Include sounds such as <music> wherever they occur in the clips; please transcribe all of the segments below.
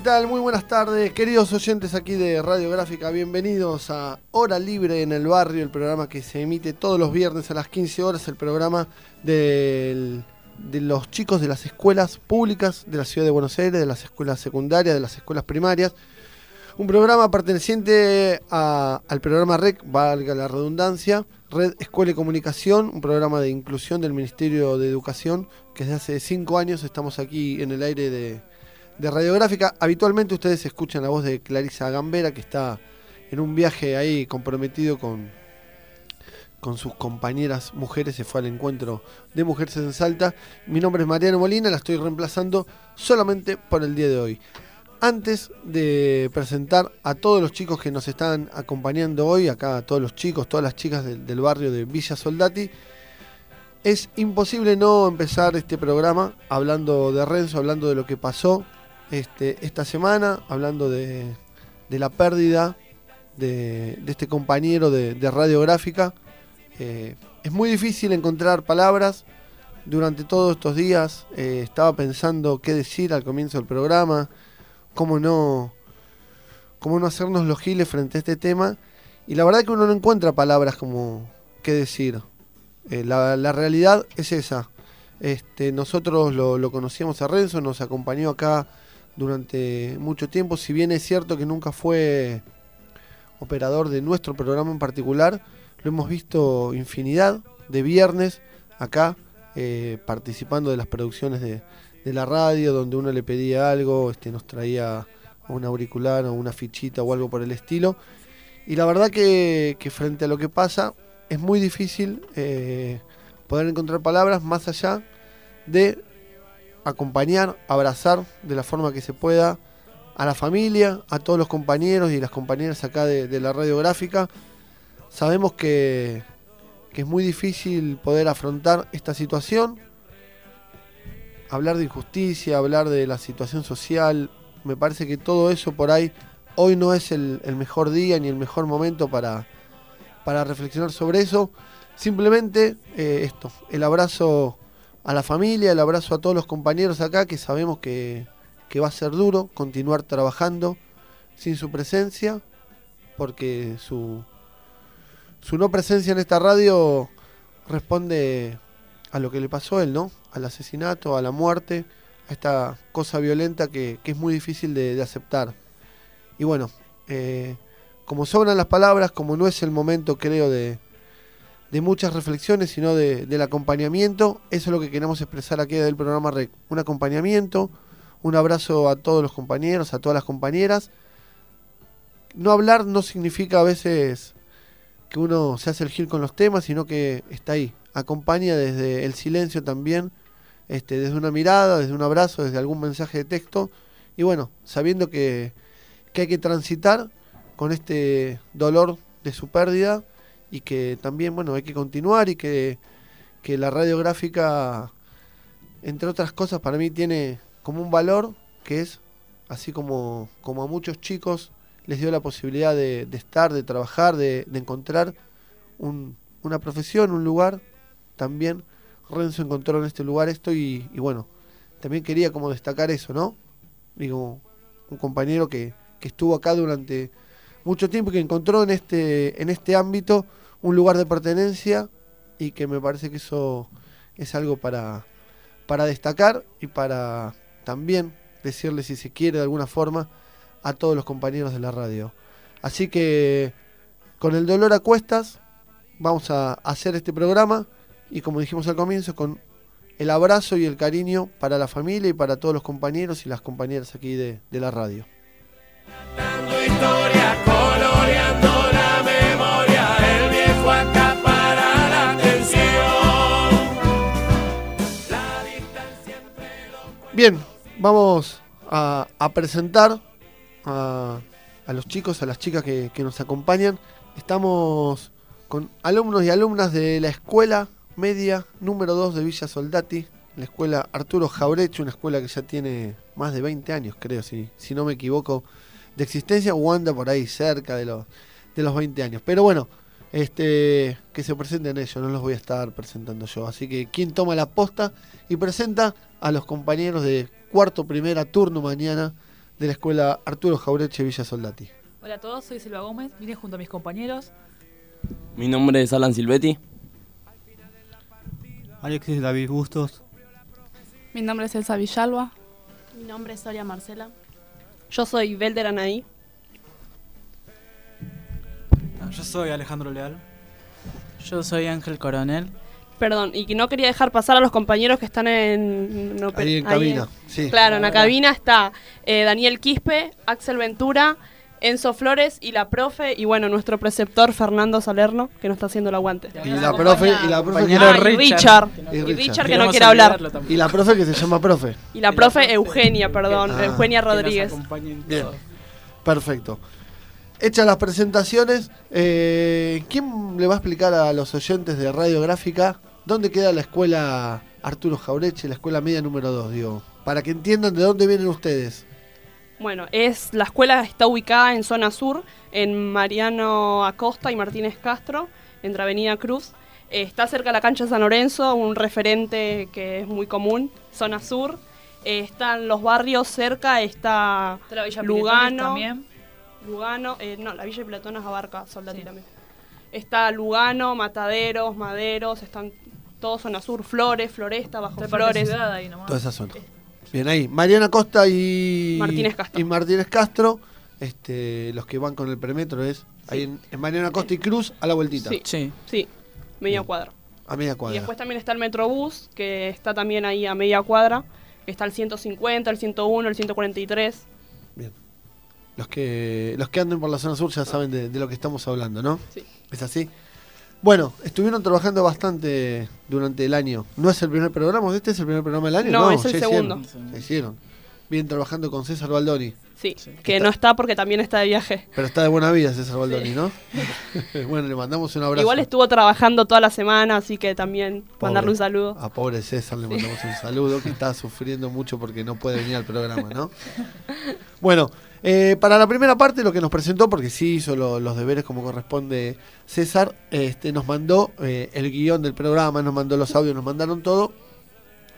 ¿Qué tal? Muy buenas tardes, queridos oyentes aquí de Radiográfica. Bienvenidos a Hora Libre en el Barrio, el programa que se emite todos los viernes a las 15 horas, el programa de los chicos de las escuelas públicas de la ciudad de Buenos Aires, de las escuelas secundarias, de las escuelas primarias. Un programa perteneciente al programa REC, valga la redundancia, Red Escuela y Comunicación, un programa de inclusión del Ministerio de Educación, que desde hace cinco años estamos aquí en el aire de, de radiográfica. Habitualmente ustedes escuchan la voz de Clarisa Gambera, que está en un viaje ahí comprometido con, con sus compañeras mujeres, se fue al encuentro de mujeres en Salta. Mi nombre es Mariano Molina, la estoy reemplazando solamente por el día de hoy. Antes de presentar a todos los chicos que nos están acompañando hoy, acá todos los chicos, todas las chicas del barrio de Villa Soldati, es imposible no empezar este programa hablando de Renzo, hablando de lo que pasó este, esta semana, hablando de, de la pérdida de, de este compañero de, de radiográfica. Eh, es muy difícil encontrar palabras. Durante todos estos días eh, estaba pensando qué decir al comienzo del programa, cómo no, cómo no hacernos los giles frente a este tema. Y la verdad que uno no encuentra palabras como qué decir. Eh, la, la realidad es esa. Este, nosotros lo conocíamos a Renzo, nos acompañó acá durante mucho tiempo, si bien es cierto que nunca fue operador de nuestro programa en particular, lo hemos visto infinidad de viernes acá eh, participando de las producciones de, de la radio, donde uno le pedía algo, este, nos traía un auricular o una fichita o algo por el estilo. Y la verdad que, frente a lo que pasa es muy difícil eh, poder encontrar palabras más allá de acompañar, abrazar de la forma que se pueda a la familia, a todos los compañeros y las compañeras acá de, la radiográfica. Sabemos que, que es muy difícil poder afrontar esta situación, hablar de injusticia, hablar de la situación social, me parece que todo eso por ahí hoy no es el, el mejor día ni el mejor momento para, para reflexionar sobre eso. Simplemente eh, esto, el abrazo a la familia, el abrazo a todos los compañeros acá, que sabemos que, que va a ser duro continuar trabajando sin su presencia, porque su, su no presencia en esta radio responde a lo que le pasó a él, ¿no? Al asesinato, a la muerte, a esta cosa violenta que, que es muy difícil de, aceptar. Y bueno, eh, como sobran las palabras, como no es el momento, creo, de, de muchas reflexiones, sino de, del acompañamiento, eso es lo que queremos expresar aquí del programa REC. Un acompañamiento, un abrazo a todos los compañeros, a todas las compañeras. No hablar no significa a veces que uno se hace el gil con los temas, sino que está ahí, acompaña desde el silencio también, este, desde una mirada, desde un abrazo, desde algún mensaje de texto, y bueno, sabiendo que, que hay que transitar con este dolor de su pérdida y que también, bueno, hay que continuar y que, que la radiográfica, entre otras cosas, para mí tiene como un valor que es, así como, como a muchos chicos les dio la posibilidad de, de estar, de trabajar, de, de encontrar un, una profesión, un lugar, también Renzo encontró en este lugar esto y, y bueno, también quería como destacar eso, ¿no? Digo, un compañero que, que estuvo acá durante mucho tiempo que encontró en este, en este ámbito un lugar de pertenencia y que me parece que eso es algo para, para destacar y para también decirle si se quiere de alguna forma a todos los compañeros de la radio. Así que con el dolor a cuestas vamos a hacer este programa y como dijimos al comienzo con el abrazo y el cariño para la familia y para todos los compañeros y las compañeras aquí de, de la radio. Bien, vamos a, presentar a, a los chicos, a las chicas que, nos acompañan. Estamos con alumnos y alumnas de la escuela media número 2 de Villa Soldati, la escuela Arturo Jaureche, una escuela que ya tiene más de 20 años, creo, si, si no me equivoco, de existencia o anda por ahí cerca de los, de los 20 años. Pero bueno, este, que se presenten ellos, no los voy a estar presentando yo. Así que, ¿quién toma la posta y presenta a los compañeros de cuarto primera turno mañana de la escuela Arturo Jaureche Villa Soldati? Hola a todos, soy Silva Gómez, vine junto a mis compañeros. Mi nombre es Alan Silvetti. Alexis David Bustos. Mi nombre es Elsa Villalba. Mi nombre es Soria Marcela. Yo soy Belder Anaí. Yo soy Alejandro Leal. Yo soy Ángel Coronel. Perdón, y que no quería dejar pasar a los compañeros que están en... no, Ahí en cabina, sí. Claro, en la cabina está eh, Daniel Quispe, Axel Ventura, Enzo Flores y la profe, y bueno, nuestro preceptor Fernando Salerno, que nos está haciendo el aguante. Y la profe, y la profe que, Ah, y Richard. Y Y Richard. Richard que no quiere hablar. y la profe que se llama profe. Y la profe Eugenia, perdón, Ah. Eugenia Rodríguez. Bien, perfecto. Hechas las presentaciones, eh, ¿quién le va a explicar a los oyentes de Radiográfica dónde queda la escuela Arturo Jaureche, la escuela media número 2, digo? Para que entiendan de dónde vienen ustedes. Bueno, es la escuela está ubicada en zona sur, en Mariano Acosta y Martínez Castro, entre Avenida Cruz. Eh, está cerca de la cancha de San Lorenzo, un referente que es muy común, zona sur. Eh, están los barrios cerca, está Está la Villa Lugano, también. Lugano, eh, no, la Villa de Pilatones abarca Soldati también. Está Lugano, Mataderos, Maderos, están todos zona sur, Flores, Floresta, Bajo Está Flores. Ciudad ahí nomás. Toda esa zona. Bien, ahí. Mariana Costa y Martínez Castro. Y Martínez Castro, este, los que van con el perímetro es ahí en, en Mariana Costa y Cruz a la vueltita. Sí. Sí. Sí, media cuadra. A media Y cuadra. después también está el Metrobús, que está también ahí a media cuadra. Está el 150, el 101, el 143. Los que, los que anden por la zona sur ya saben de, de lo que estamos hablando, ¿no? Sí. ¿Es así? Bueno, estuvieron trabajando bastante durante el año. ¿No es el primer programa? ¿Este es el primer programa del año? No, es el hicieron, segundo. ya hicieron. Bien trabajando con César Baldoni. Sí, que no está porque también está de viaje. Pero está de buena vida César Baldoni, ¿no? <laughs> bueno, le mandamos un abrazo. Igual estuvo trabajando toda la semana, así que también Pobre. mandarle un saludo. A pobre César le mandamos un saludo que está sufriendo mucho porque no puede venir al programa, ¿no? <laughs> Bueno, eh, para la primera parte lo que nos presentó, porque sí hizo lo- los deberes como corresponde César, este, nos mandó eh, el guion del programa, nos mandó los audios, nos mandaron todo.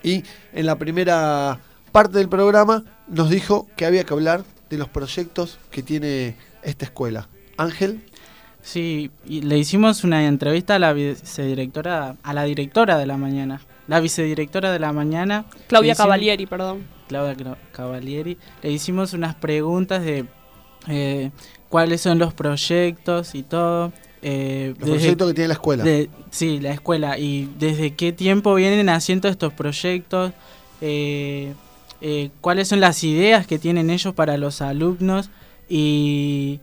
Y en la primera parte del programa nos dijo que había que hablar de los proyectos que tiene esta escuela. Ángel, Sí, y le hicimos una entrevista a la vicedirectora, a la directora de la mañana. La vicedirectora de la mañana. Claudia Cavalieri, perdón. Claudia Cavalieri. Le hicimos unas preguntas de eh, cuáles son los proyectos y todo. eh, los desde- proyectos que tiene la escuela. de- sí, la escuela. ¿Y desde qué tiempo vienen haciendo estos proyectos? Eh, eh, ¿Cuáles son las ideas que tienen ellos para los alumnos? Y,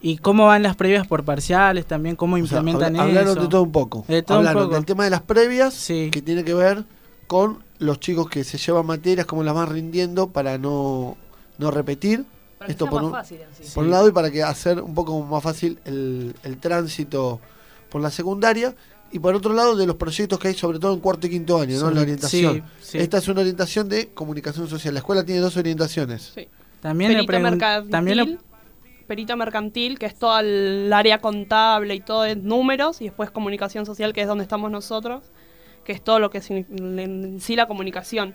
y cómo van las previas por parciales también, cómo O sea, implementan habla- hablaron eso. de todo un poco. De todo un hablaron poco. del tema de las previas, Sí. que tiene que ver con los chicos que se llevan materias, cómo las van rindiendo para no, no repetir. Para que Esto sea por más un, fácil en sí. por un lado y para que hacer un poco más fácil el, el tránsito por la secundaria. Y por otro lado, de los proyectos que hay, sobre todo en cuarto y quinto año, ¿no? Sí, La orientación. sí, sí. Esta es una orientación de comunicación social. La escuela tiene dos orientaciones. Sí. También le pregun- mercantil, también le- perito mercantil, que es todo el área contable y todo es números, y después comunicación social, que es donde estamos nosotros, que es todo lo que es en sí la comunicación.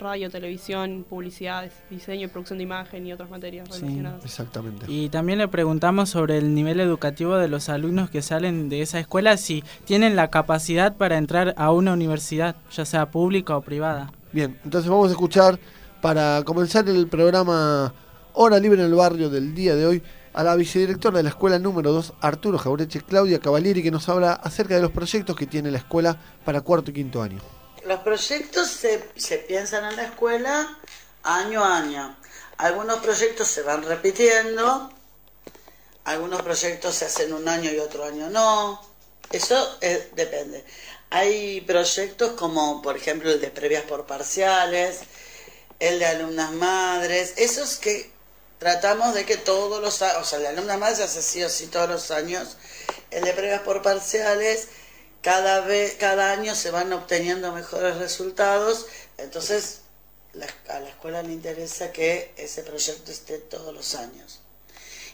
Radio, televisión, publicidad, diseño y producción de imagen y otras materias Sí. relacionadas. Exactamente. Y también le preguntamos sobre el nivel educativo de los alumnos que salen de esa escuela, si tienen la capacidad para entrar a una universidad, ya sea pública o privada. Bien, entonces vamos a escuchar para comenzar el programa Hora Libre en el Barrio del día de hoy a la vicedirectora de la escuela número 2, Arturo Jaureche, Claudia Cavalieri, que nos habla acerca de los proyectos que tiene la escuela para cuarto y quinto año. Los proyectos se, se piensan en la escuela año a año. Algunos proyectos se van repitiendo, algunos proyectos se hacen un año y otro año no. Eso eh, depende. Hay proyectos como, por ejemplo, el de previas por parciales, el de alumnas madres, esos que tratamos de que todos los años, o sea, alumnas madres se hace sí o sí todos los años, el de previas por parciales, cada, vez, cada año se van obteniendo mejores resultados, entonces la- a la escuela le interesa que ese proyecto esté todos los años.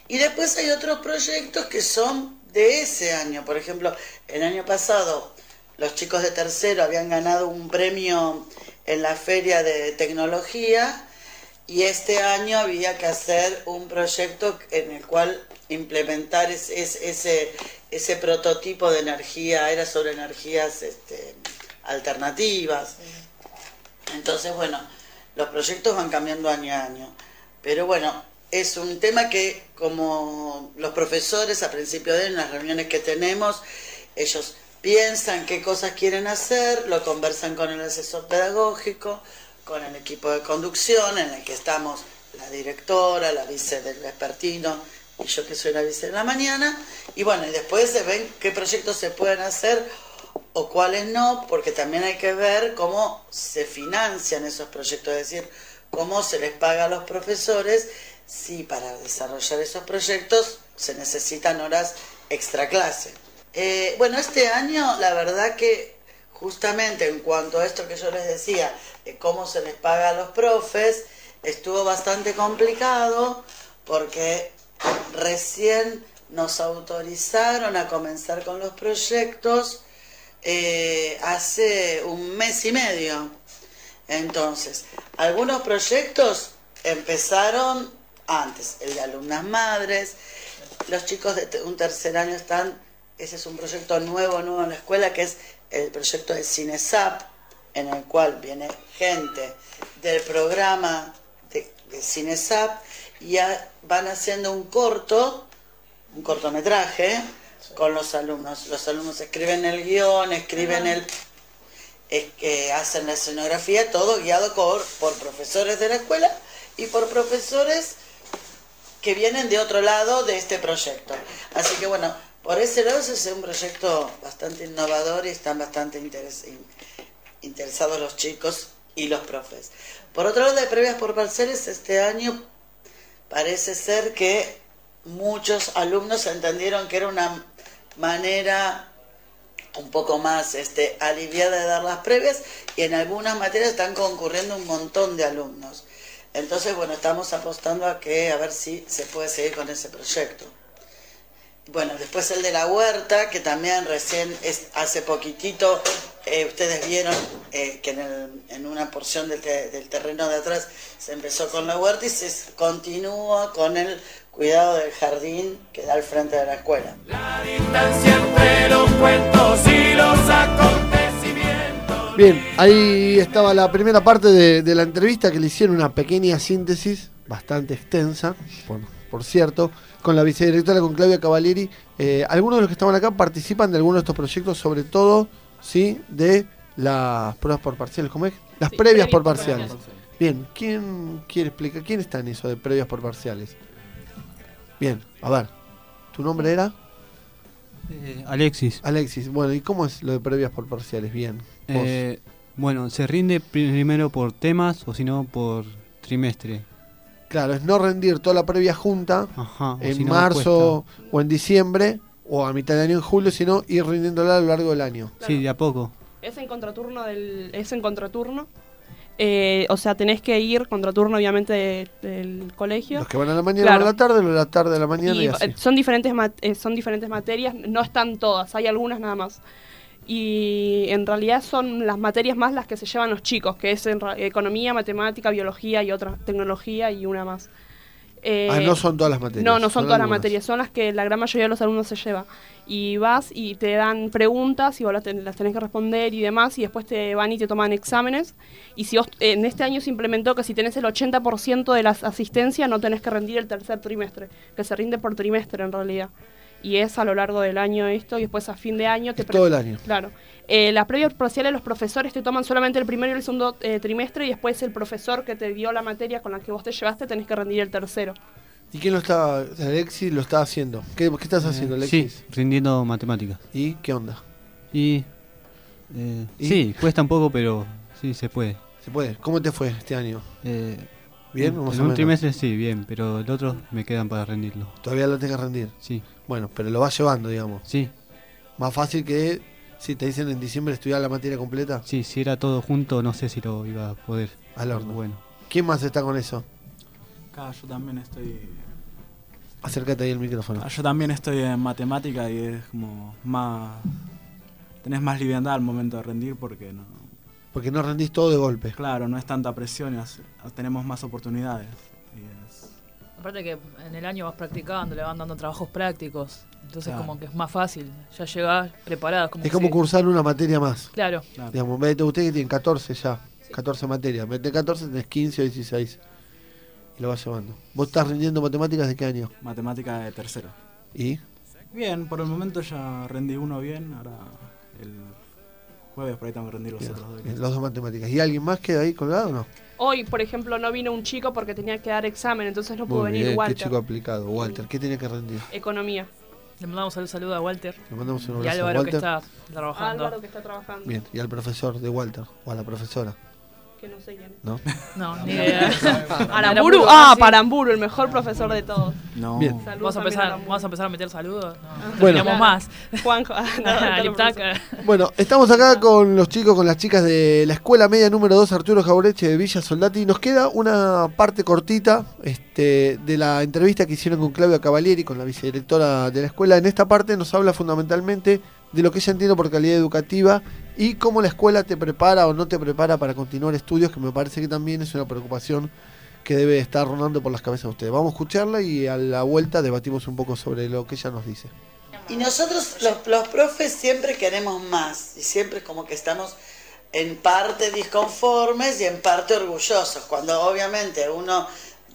Y después hay otros proyectos que son de ese año. Por ejemplo, el año pasado los chicos de tercero habían ganado un premio en la feria de tecnología y este año había que hacer un proyecto en el cual implementar es- es- ese, ese prototipo de energía, era sobre energías este, alternativas. Entonces, bueno, los proyectos van cambiando año a año. Pero bueno, es un tema que como los profesores a principio de en las reuniones que tenemos, ellos piensan qué cosas quieren hacer, lo conversan con el asesor pedagógico, con el equipo de conducción en el que estamos la directora, la vice del vespertino y yo que soy la vice de la mañana. Y bueno, y después se ven qué proyectos se pueden hacer o cuáles no, porque también hay que ver cómo se financian esos proyectos, es decir, cómo se les paga a los profesores si para desarrollar esos proyectos se necesitan horas extra clase. Eh, bueno, este año la verdad que justamente en cuanto a esto que yo les decía, de cómo se les paga a los profes, estuvo bastante complicado porque recién nos autorizaron a comenzar con los proyectos eh, hace un mes y medio. Entonces, algunos proyectos empezaron antes, el de alumnas madres, los chicos de un tercer año están, ese es un proyecto nuevo, nuevo en la escuela, que es el proyecto de CineSap, en el cual viene gente del programa de, de CineSap y van haciendo un corto, un cortometraje con los alumnos. Los alumnos escriben el guion, escriben el es que hacen la escenografía, todo guiado por, por profesores de la escuela y por profesores que vienen de otro lado de este proyecto. Así que bueno, por ese lado es un proyecto bastante innovador y están bastante interes- in- interesados los chicos y los profes. Por otro lado, de previas por parciales, este año parece ser que muchos alumnos entendieron que era una manera un poco más este, aliviada de dar las previas y en algunas materias están concurriendo un montón de alumnos. Entonces, bueno, estamos apostando a que a ver si se puede seguir con ese proyecto. Bueno, después el de la huerta, que también recién es, hace poquitito, eh, ustedes vieron eh, que en, el- en una porción del, te- del terreno de atrás se empezó con la huerta y se continúa con el cuidado del jardín que da al frente de la escuela. distancia entre los cuentos y los acontecimientos. Bien, ahí estaba la primera parte de, de la entrevista que le hicieron una pequeña síntesis, bastante extensa, por, por cierto, con la vicedirectora, con Claudia Cavalieri. Eh, algunos de los que estaban acá participan de algunos de estos proyectos, sobre todo, ¿sí? De las pruebas por parciales, ¿cómo es? Las Sí, previas previas por por parciales. Bien, ¿quién quiere explicar? ¿Quién está en eso de previas por parciales? Bien, a ver, ¿tu nombre era? Eh, Alexis. Alexis, bueno, ¿y cómo es lo de previas por parciales? Bien. vos. Eh, bueno, se rinde primero por temas o si no por trimestre. Claro, es no rendir toda la previa junta Ajá, en marzo o en diciembre o a mitad de año en julio, sino ir rindiéndola a lo largo del año. Sí, de a poco. Es en contraturno del, es en contraturno. Eh, o sea, tenés que ir contraturno obviamente de- del colegio. Los que van a la mañana Claro. van a la tarde, los de la tarde a la mañana y, Y, así. son diferentes eh, son diferentes materias, no están todas, hay algunas nada más. Y en realidad son las materias más las que se llevan los chicos, que es en economía, matemática, biología y otra, tecnología y una más. Eh, ah, no son todas las materias. no, no son, todas las materias, son las que la gran mayoría de los alumnos se lleva. Y vas y te dan preguntas y vos las, ten- las tenés que responder y demás, y después te van y te toman exámenes. Y si vos, en este año se implementó que si tenés el 80% de la asistencia no tenés que rendir el tercer trimestre, que se rinde por trimestre en realidad. Y es a lo largo del año esto, y después a fin de año te todo el año. Claro. Eh, las previas parciales los profesores te toman solamente el primero y el segundo eh, trimestre y después el profesor que te dio la materia con la que vos te llevaste tenés que rendir el tercero. ¿Y quién lo está? Alexis lo está haciendo. ¿Qué, qué estás haciendo, Eh, Alexis? Sí, rindiendo matemáticas. ¿Y qué onda? Y, eh, ¿Y? Sí, cuesta un poco, pero sí se puede. ¿Se puede? ¿Cómo te fue este año? Eh, ¿Bien? En o más en un menos? trimestre sí, bien, pero el otro me quedan para rendirlo. Todavía lo tenés que rendir. Sí. Bueno, pero lo vas llevando, digamos. Sí. Más fácil que si te dicen en diciembre estudiar la materia completa. Sí, si era todo junto, no sé si lo iba a poder. Al horno. Bueno. ¿Quién más está con eso? Acá yo también estoy. Acércate ahí el micrófono. Yo también estoy en matemática y es como más. Tenés más liviandad al momento de rendir porque no. Porque no rendís todo de golpe. Claro, no es tanta presión y tenemos más oportunidades. Aparte que en el año vas practicando, le van dando trabajos prácticos. Entonces Claro. como que es más fácil. Ya llegás preparado. Como Es como cursar una materia más. Claro. Digamos, vete usted que tiene 14 ya. 14 materias. Mete 14, tenés 15 o 16. Y lo vas llevando. ¿Vos estás rindiendo matemáticas de qué año? Matemática de tercero. ¿Y? Bien, por el momento ya rendí uno bien. Ahora el jueves por ahí tengo que rendir los Bien, otros dos. los dos matemáticas. ¿Y alguien más queda ahí colgado o no? Hoy, por ejemplo, no vino un chico porque tenía que dar examen, entonces no pudo Muy venir bien, Walter. qué chico aplicado. Walter, ¿qué tiene que rendir? Economía. Le mandamos un saludo a Walter. Le mandamos un Y abrazo a Álvaro que Walter. está trabajando. Álvaro que está trabajando. Bien, y al profesor de Walter, o a la profesora, Que no sé quién es. ¿no? No, <laughs> ni idea. <laughs> Aramburu, ah, Paramburu, el mejor profesor de todos. No. Bien. Saludos ¿Vamos a, empezar, Aramburu. ¿Vamos a empezar a meter saludos? No, Bueno. terminamos más. Juanjo. ah, <laughs> no. Bueno, estamos acá con los chicos, con las chicas de la Escuela Media número 2 Arturo Jaureche de Villa Soldati. Nos queda una parte cortita este, de la entrevista que hicieron con Claudia Cavalieri, con la vicedirectora de la escuela. En esta parte nos habla fundamentalmente de lo que ella entiende por calidad educativa y cómo la escuela te prepara o no te prepara para continuar estudios, que me parece que también es una preocupación que debe estar rondando por las cabezas de ustedes. Vamos a escucharla y a la vuelta debatimos un poco sobre lo que ella nos dice. Y nosotros, los, los profes, siempre queremos más y siempre como que estamos en parte disconformes y en parte orgullosos. Cuando obviamente uno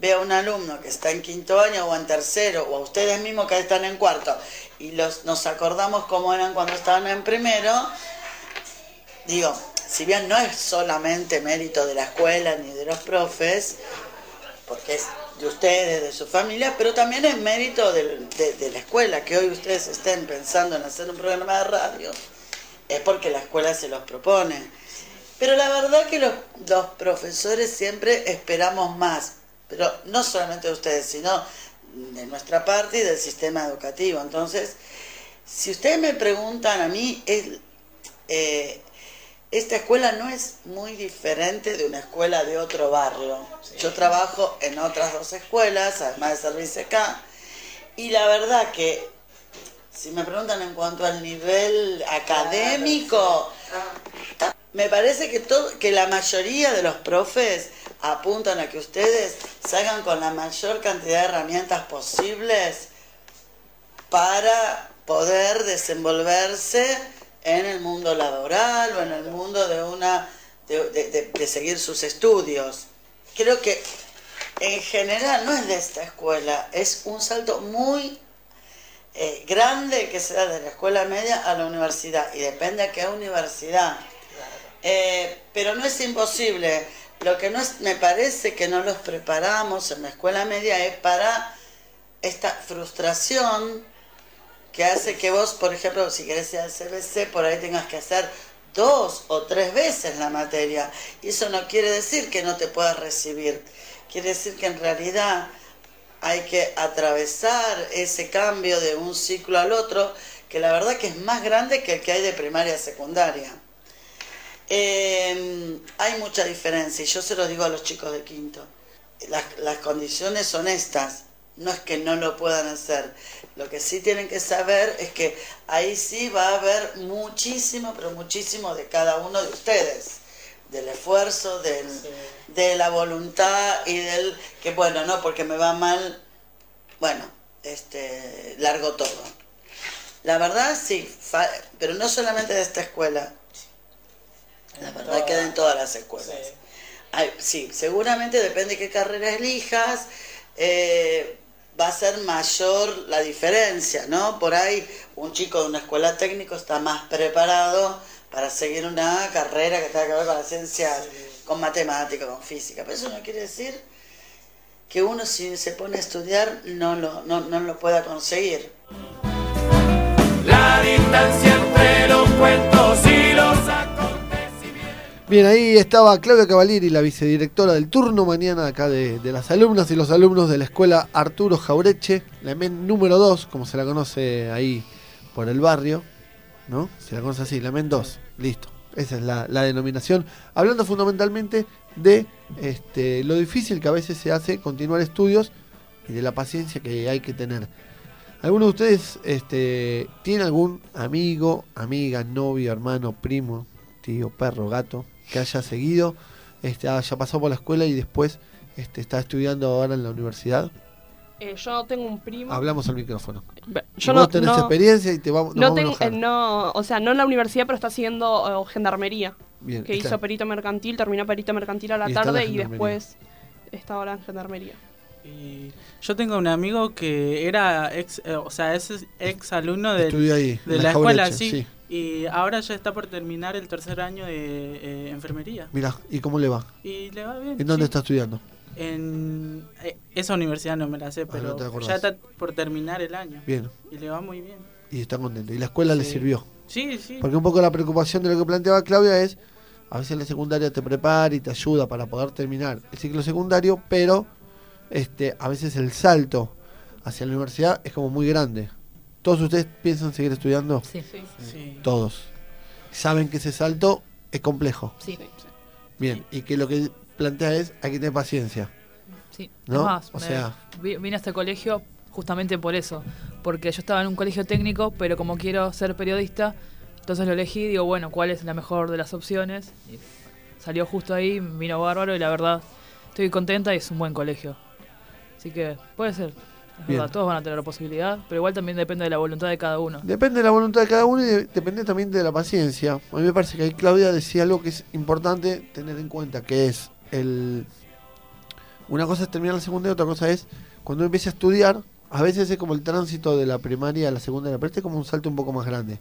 ve a un alumno que está en quinto año o en tercero, o a ustedes mismos que están en cuarto, y los, nos acordamos cómo eran cuando estaban en primero, digo, si bien no es solamente mérito de la escuela ni de los profes, porque es de ustedes, de su familia, pero también es mérito de la escuela, que hoy ustedes estén pensando en hacer un programa de radio, es porque la escuela se los propone. Pero la verdad que los, los profesores siempre esperamos más, pero no solamente de ustedes, sino de nuestra parte y del sistema educativo. Entonces, si ustedes me preguntan a mí, es, eh, esta escuela no es muy diferente de una escuela de otro barrio. Yo trabajo en otras dos escuelas, además de servicio acá, y la verdad que si me preguntan en cuanto al nivel académico, me parece que todo, que la mayoría de los profes apuntan a que ustedes salgan con la mayor cantidad de herramientas posibles para poder desenvolverse en el mundo laboral o en el mundo de una de, de- de- de seguir sus estudios. Creo que en general no es de esta escuela, es un salto muy eh, grande que se da de la escuela media a la universidad y depende a qué universidad. Eh, pero no es imposible. Lo que no es, me parece que no los preparamos en la escuela media es para esta frustración que hace que vos, por ejemplo, si querés ir al CBC, por ahí tengas que hacer dos o tres veces la materia. Y eso no quiere decir que no te puedas recibir. Quiere decir que en realidad hay que atravesar ese cambio de un ciclo al otro, que la verdad que es más grande que el que hay de primaria a secundaria. Eh, hay mucha diferencia y yo se lo digo a los chicos de quinto. Las, las condiciones son estas, no es que no lo puedan hacer. Lo que sí tienen que saber es que ahí sí va a haber muchísimo, pero muchísimo de cada uno de ustedes, del esfuerzo, del, de la voluntad y del que bueno, no, porque me va mal, bueno, este, largo todo. La verdad sí, fa- pero no solamente de esta escuela, la verdad queda en todas las escuelas. Ay, sí, seguramente depende qué carrera elijas, eh, va a ser mayor la diferencia, ¿no? Por ahí un chico de una escuela técnica está más preparado para seguir una carrera que tenga que ver con la ciencia, con matemática, con física. Pero eso no quiere decir que uno si se pone a estudiar no lo, no, no lo pueda conseguir. La distancia entre los cuentos. Bien, ahí estaba Claudia Cavalieri, la vicedirectora del turno mañana acá de, las alumnas y los alumnos de la escuela Arturo Jaureche, la MEN número 2, como se la conoce ahí por el barrio, ¿no? Se la conoce así, la MEN 2, listo. Esa es la, la denominación. Hablando fundamentalmente de este, lo difícil que a veces se hace continuar estudios y de la paciencia que hay que tener. ¿Alguno de ustedes este, tiene algún amigo, amiga, novio, hermano, primo, tío, perro, gato que haya seguido, este, haya pasado por la escuela y después este, está estudiando ahora en la universidad? Eh, yo tengo un primo. Hablamos al micrófono. Yo vos no, tenés no- experiencia y te vamos, no, vamos a ten- enojar. eh, no, o sea, no en la universidad, pero está haciendo eh, gendarmería. Bien, que está. hizo perito mercantil, terminó perito mercantil a la Y tarde y después está ahora en gendarmería. Y yo tengo un amigo que era ex, eh, o sea, es ex alumno de, de la la escuela, sí. Y ahora ya está por terminar el tercer año de eh, enfermería. Mirá, ¿y cómo le va? Y le va bien. ¿En dónde sí. está estudiando? En eh, esa universidad no me la sé, Ah, no pero ya está por terminar el año. Bien. Y le va muy bien. Y está contento. ¿Y la escuela le sirvió? Sí, sí. Porque un poco la preocupación de lo que planteaba Claudia es, a veces la secundaria te prepara y te ayuda para poder terminar el ciclo secundario, pero este, a veces el salto hacia la universidad es como muy grande. ¿Todos ustedes piensan seguir estudiando? Sí. Sí. Todos. Saben que ese salto es complejo. Sí. Bien, y que lo que plantea es, hay que tener paciencia. Sí, ¿No? es más, O sea- vi- vine a este colegio justamente por eso, porque yo estaba en un colegio técnico, pero como quiero ser periodista, entonces lo elegí, digo, bueno, ¿cuál es la mejor de las opciones? Y salió justo ahí, vino bárbaro y la verdad estoy contenta y es un buen colegio. Así que puede ser, es verdad, todos van a tener la posibilidad, pero igual también depende de la voluntad de cada uno. Depende de la voluntad de cada uno y de- depende también de la paciencia. A mí me parece que ahí Claudia decía algo que es importante tener en cuenta, que es el... Una cosa es terminar la segunda y otra cosa es cuando uno empieza a estudiar, a veces es como el tránsito de la primaria a la secundaria, pero este es como un salto un poco más grande.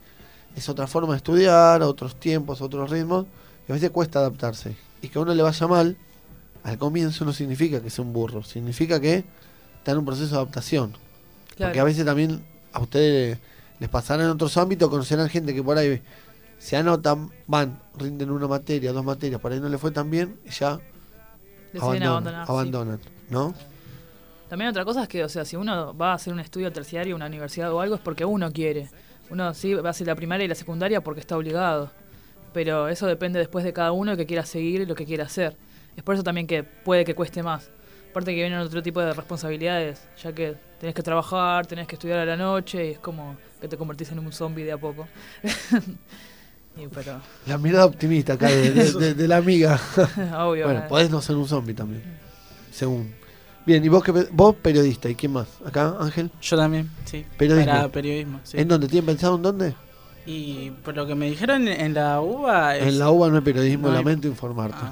Es otra forma de estudiar, otros tiempos, otros ritmos, y a veces cuesta adaptarse. Y que a uno le vaya mal, al comienzo no significa que sea un burro, significa que está en un proceso de adaptación. Porque a veces también a ustedes les pasará en otros ámbitos, conocerán gente que por ahí se anotan, van, rinden una materia, dos materias, por ahí no le fue tan bien y ya Deciden abandonan, sí. abandonan, ¿no? También otra cosa es que, o sea, si uno va a hacer un estudio terciario, una universidad o algo, es porque uno quiere. Uno sí va a hacer la primaria y la secundaria porque está obligado. Pero eso depende después de cada uno que quiera seguir y lo que quiera hacer. Es por eso también que puede que cueste más. Aparte que vienen otro tipo de responsabilidades, ya que tenés que trabajar, tenés que estudiar a la noche y es como que te convertís en un zombie de a poco. <laughs> Y, pero, La mirada optimista acá de, de- de- de la amiga. <laughs> Obvio, bueno, eh. podés no ser un zombie también, según. Bien, ¿y vos, qué, pe- vos periodista? ¿Y quién más? ¿Acá, Ángel? Yo también, sí. Periodismo. Para periodismo, sí. ¿En dónde? ¿Tienen pensado en dónde? Y por lo que me dijeron en, la UBA... es- En la UBA no hay periodismo, no hay- lamento informarte.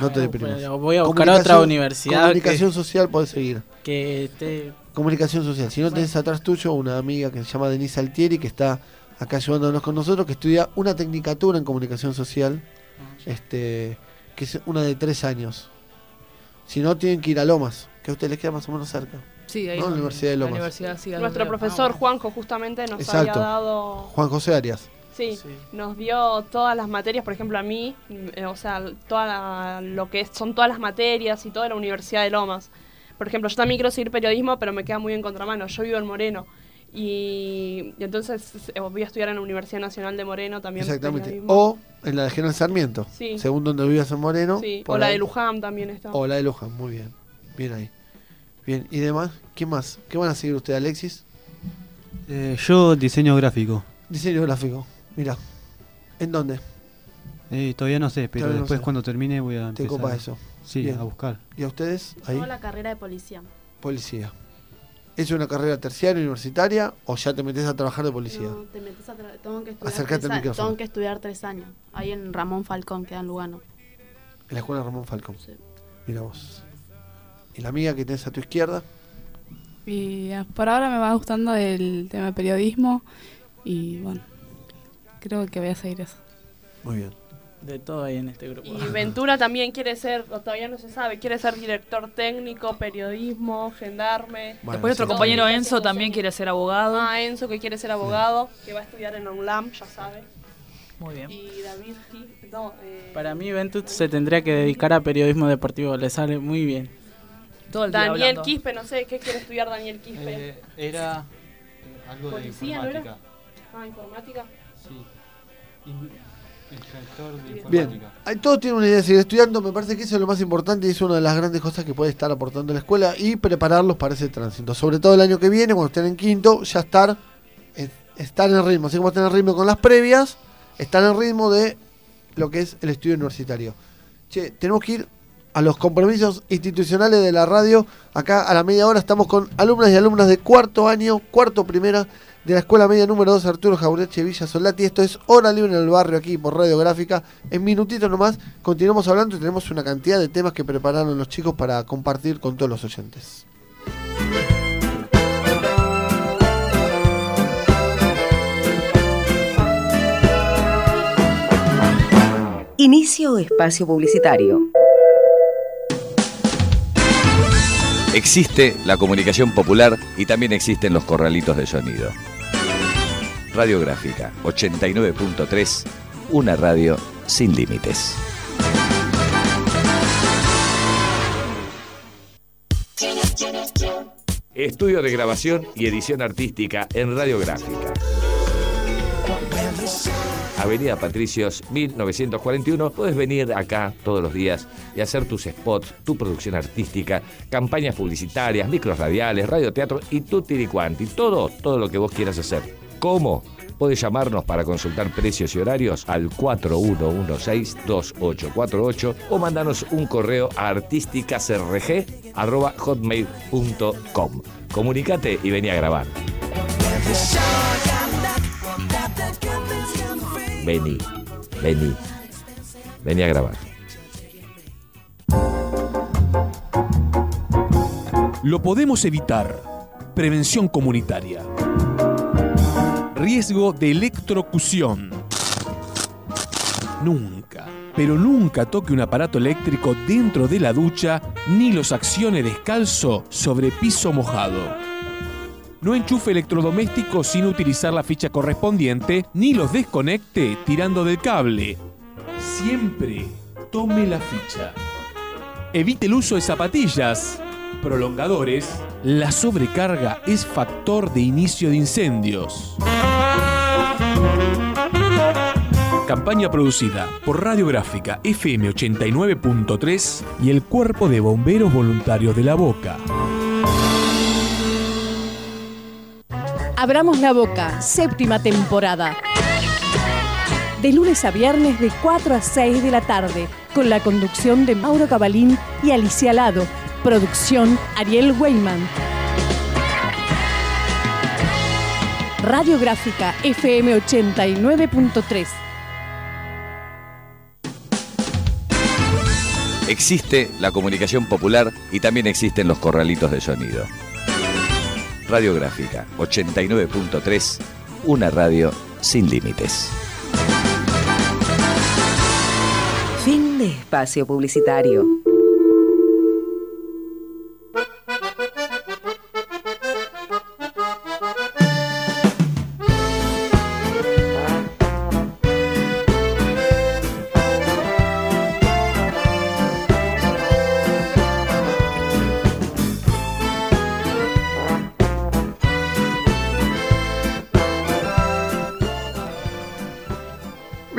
No te ah, deprimas. pero voy a buscar otra universidad Comunicación que- social podés seguir. que esté... Comunicación social. Si no tenés atrás tuyo una amiga que se llama Denise Altieri, que está acá ayudándonos con nosotros, que estudia una tecnicatura en comunicación social, este, que es una de tres años. Si no, tienen que ir a Lomas, que a ustedes les queda más o menos cerca. Sí, ahí ¿no? La Universidad de la Lomas. universidad, sí, a Nuestro profesor Juanjo justamente nos Exacto. había dado... Juan José Arias. Sí, nos dio todas las materias, por ejemplo a mí, eh, o sea, toda la- lo que es- son todas las materias y toda la Universidad de Lomas. Por ejemplo, yo también quiero seguir periodismo, pero me queda muy en contramano. Yo vivo en Moreno y, y entonces eh, voy a estudiar en la Universidad Nacional de Moreno también. Exactamente. periodismo. O en la de General Sarmiento, Sí. según donde vivas en Moreno. Sí, o la ahí. de Luján también está. O la de Luján, muy bien. Bien ahí. Bien, ¿y demás? ¿Qué más? ¿Qué van a seguir ustedes, Alexis? Eh, yo diseño gráfico. Diseño gráfico, mira. ¿En dónde? Eh, todavía no sé, pero Todavía no después sé. cuando termine voy a ¿Te empezar. copa eso? Sí, Bien. a buscar. ¿Y a ustedes? Ahí. Yo la carrera de policía. Policía. ¿Es una carrera terciaria, universitaria o ya te metes a trabajar de policía? No, te metes a tengo que estudiar al micrófono. Tengo que estudiar tres años. Ahí en Ramón Falcón, queda en Lugano. En la escuela Ramón Falcón. Sí. Mira vos. ¿Y la amiga que tenés a tu izquierda? Y eh, por ahora me va gustando el tema de periodismo y bueno, creo que voy a seguir eso. Muy bien. De todo ahí en este grupo. Y Ventura también quiere ser, o todavía no se sabe, quiere ser director técnico, periodismo, gendarme. Bueno, Después otro sí, compañero. Enzo también quiere ser abogado. Ah, Enzo que quiere ser abogado, que va a estudiar en UNLAM, ya sabe. Muy bien. Y David no, eh, Para mí, Ventus se tendría que dedicar a periodismo deportivo, le sale muy bien. Todo el día Daniel hablando. Quispe, no sé, ¿qué quiere estudiar Daniel Quispe? Eh, era algo de ¿Policía, no era? informática. Ah, informática. Sí. Bien, todos tienen una idea de seguir estudiando, me parece que eso es lo más importante y es una de las grandes cosas que puede estar aportando la escuela y prepararlos para ese tránsito. Sobre todo el año que viene, cuando estén en quinto, ya estar, estar en ritmo, así como están en ritmo con las previas, están en ritmo de lo que es el estudio universitario. Che, tenemos que ir a los compromisos institucionales de la radio. Acá a la media hora estamos con alumnas y alumnas de cuarto año, cuarto primera de la escuela media número 2 Arturo Jaureche Villa Soldati. Esto es Hora Libre en el Barrio aquí por Radiográfica. En minutitos nomás continuamos hablando y tenemos una cantidad de temas que prepararon los chicos para compartir con todos los oyentes. Inicio espacio publicitario. Existe la comunicación popular y también existen los corralitos de sonido. Radiográfica 89.3, una radio sin límites. Estudio de grabación y edición artística en Radiográfica. Avenida Patricios 1941. Puedes venir acá todos los días y hacer tus spots, tu producción artística, campañas publicitarias, micros radiales, radioteatro y tutti quanti. Todo, todo lo que vos quieras hacer. ¿Cómo? Puedes llamarnos para consultar precios y horarios al 4116-2848 o mandanos un correo a artísticasrg.hotmail.com. Comunicate y vení a grabar. Vení, vení, vení a grabar. Lo podemos evitar. Prevención comunitaria. Riesgo de electrocución. Nunca, pero nunca toque un aparato eléctrico dentro de la ducha ni los accione descalzo sobre piso mojado. No enchufe electrodomésticos sin utilizar la ficha correspondiente ni los desconecte tirando del cable. Siempre tome la ficha. Evite el uso de zapatillas, prolongadores. La sobrecarga es factor de inicio de incendios. Campaña producida por Radiográfica FM 89.3 y el Cuerpo de Bomberos Voluntarios de la Boca. Abramos la boca, séptima temporada. De lunes a viernes de 4 a 6 de la tarde, con la conducción de Mauro Cabalín y Alicia Lado. Producción Ariel Weyman. Radiográfica FM 89.3. Existe la comunicación popular y también existen los corralitos de sonido. Radiográfica 89.3, una radio sin límites. Fin de espacio publicitario.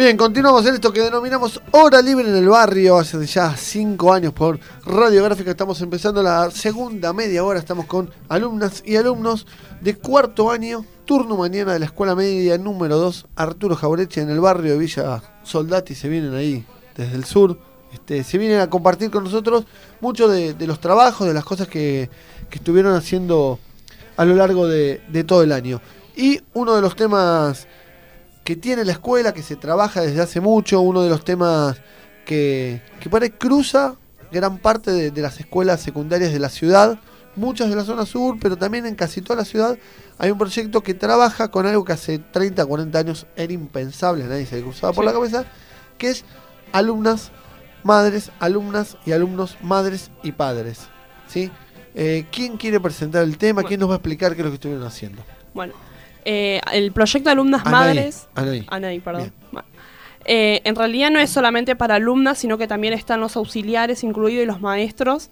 Bien, continuamos en esto que denominamos Hora Libre en el Barrio. Hace ya cinco años por Radiográfica estamos empezando la segunda media hora. Estamos con alumnas y alumnos de cuarto año, turno mañana de la Escuela Media número 2, Arturo Jaureche, en el barrio de Villa Soldati. Se vienen ahí desde el sur. Este, se vienen a compartir con nosotros muchos de, los trabajos, de las cosas que, que estuvieron haciendo a lo largo de todo el año. Y uno de los temas que tiene la escuela, que se trabaja desde hace mucho, uno de los temas que, que por ahí cruza gran parte de, de las escuelas secundarias de la ciudad, muchas de la zona sur, pero también en casi toda la ciudad hay un proyecto que trabaja con algo que hace 30, 40 años era impensable, nadie se le cruzaba por la cabeza, que es alumnas, madres, alumnas y alumnos, madres y padres. ¿sí? Eh, ¿Quién quiere presentar el tema? ¿Quién nos va a explicar qué es lo que estuvieron haciendo? Bueno, eh, el proyecto de alumnas Anaí, madres. Anaí. Anaí, perdón. Eh, en realidad no es solamente para alumnas, sino que también están los auxiliares incluidos y los maestros.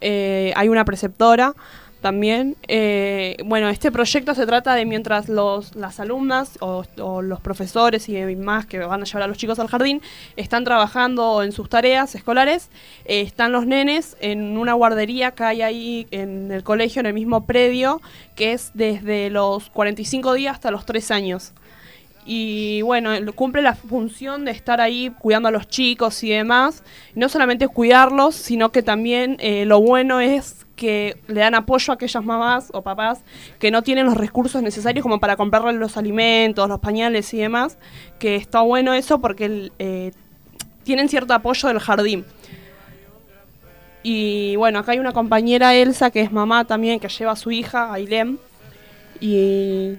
Eh, hay una preceptora también. Eh, bueno, este proyecto se trata de mientras los, las alumnas o, los profesores y más que van a llevar a los chicos al jardín están trabajando en sus tareas escolares, eh, están los nenes en una guardería que hay ahí en el colegio, en el mismo predio, que es desde los 45 días hasta los 3 años. Y bueno, cumple la función de estar ahí cuidando a los chicos y demás. No solamente cuidarlos, sino que también eh, lo bueno es que le dan apoyo a aquellas mamás o papás que no tienen los recursos necesarios como para comprarle los alimentos, los pañales y demás. Que está bueno eso porque eh, tienen cierto apoyo del jardín. Y bueno, acá hay una compañera Elsa que es mamá también, que lleva a su hija, Ailem. Y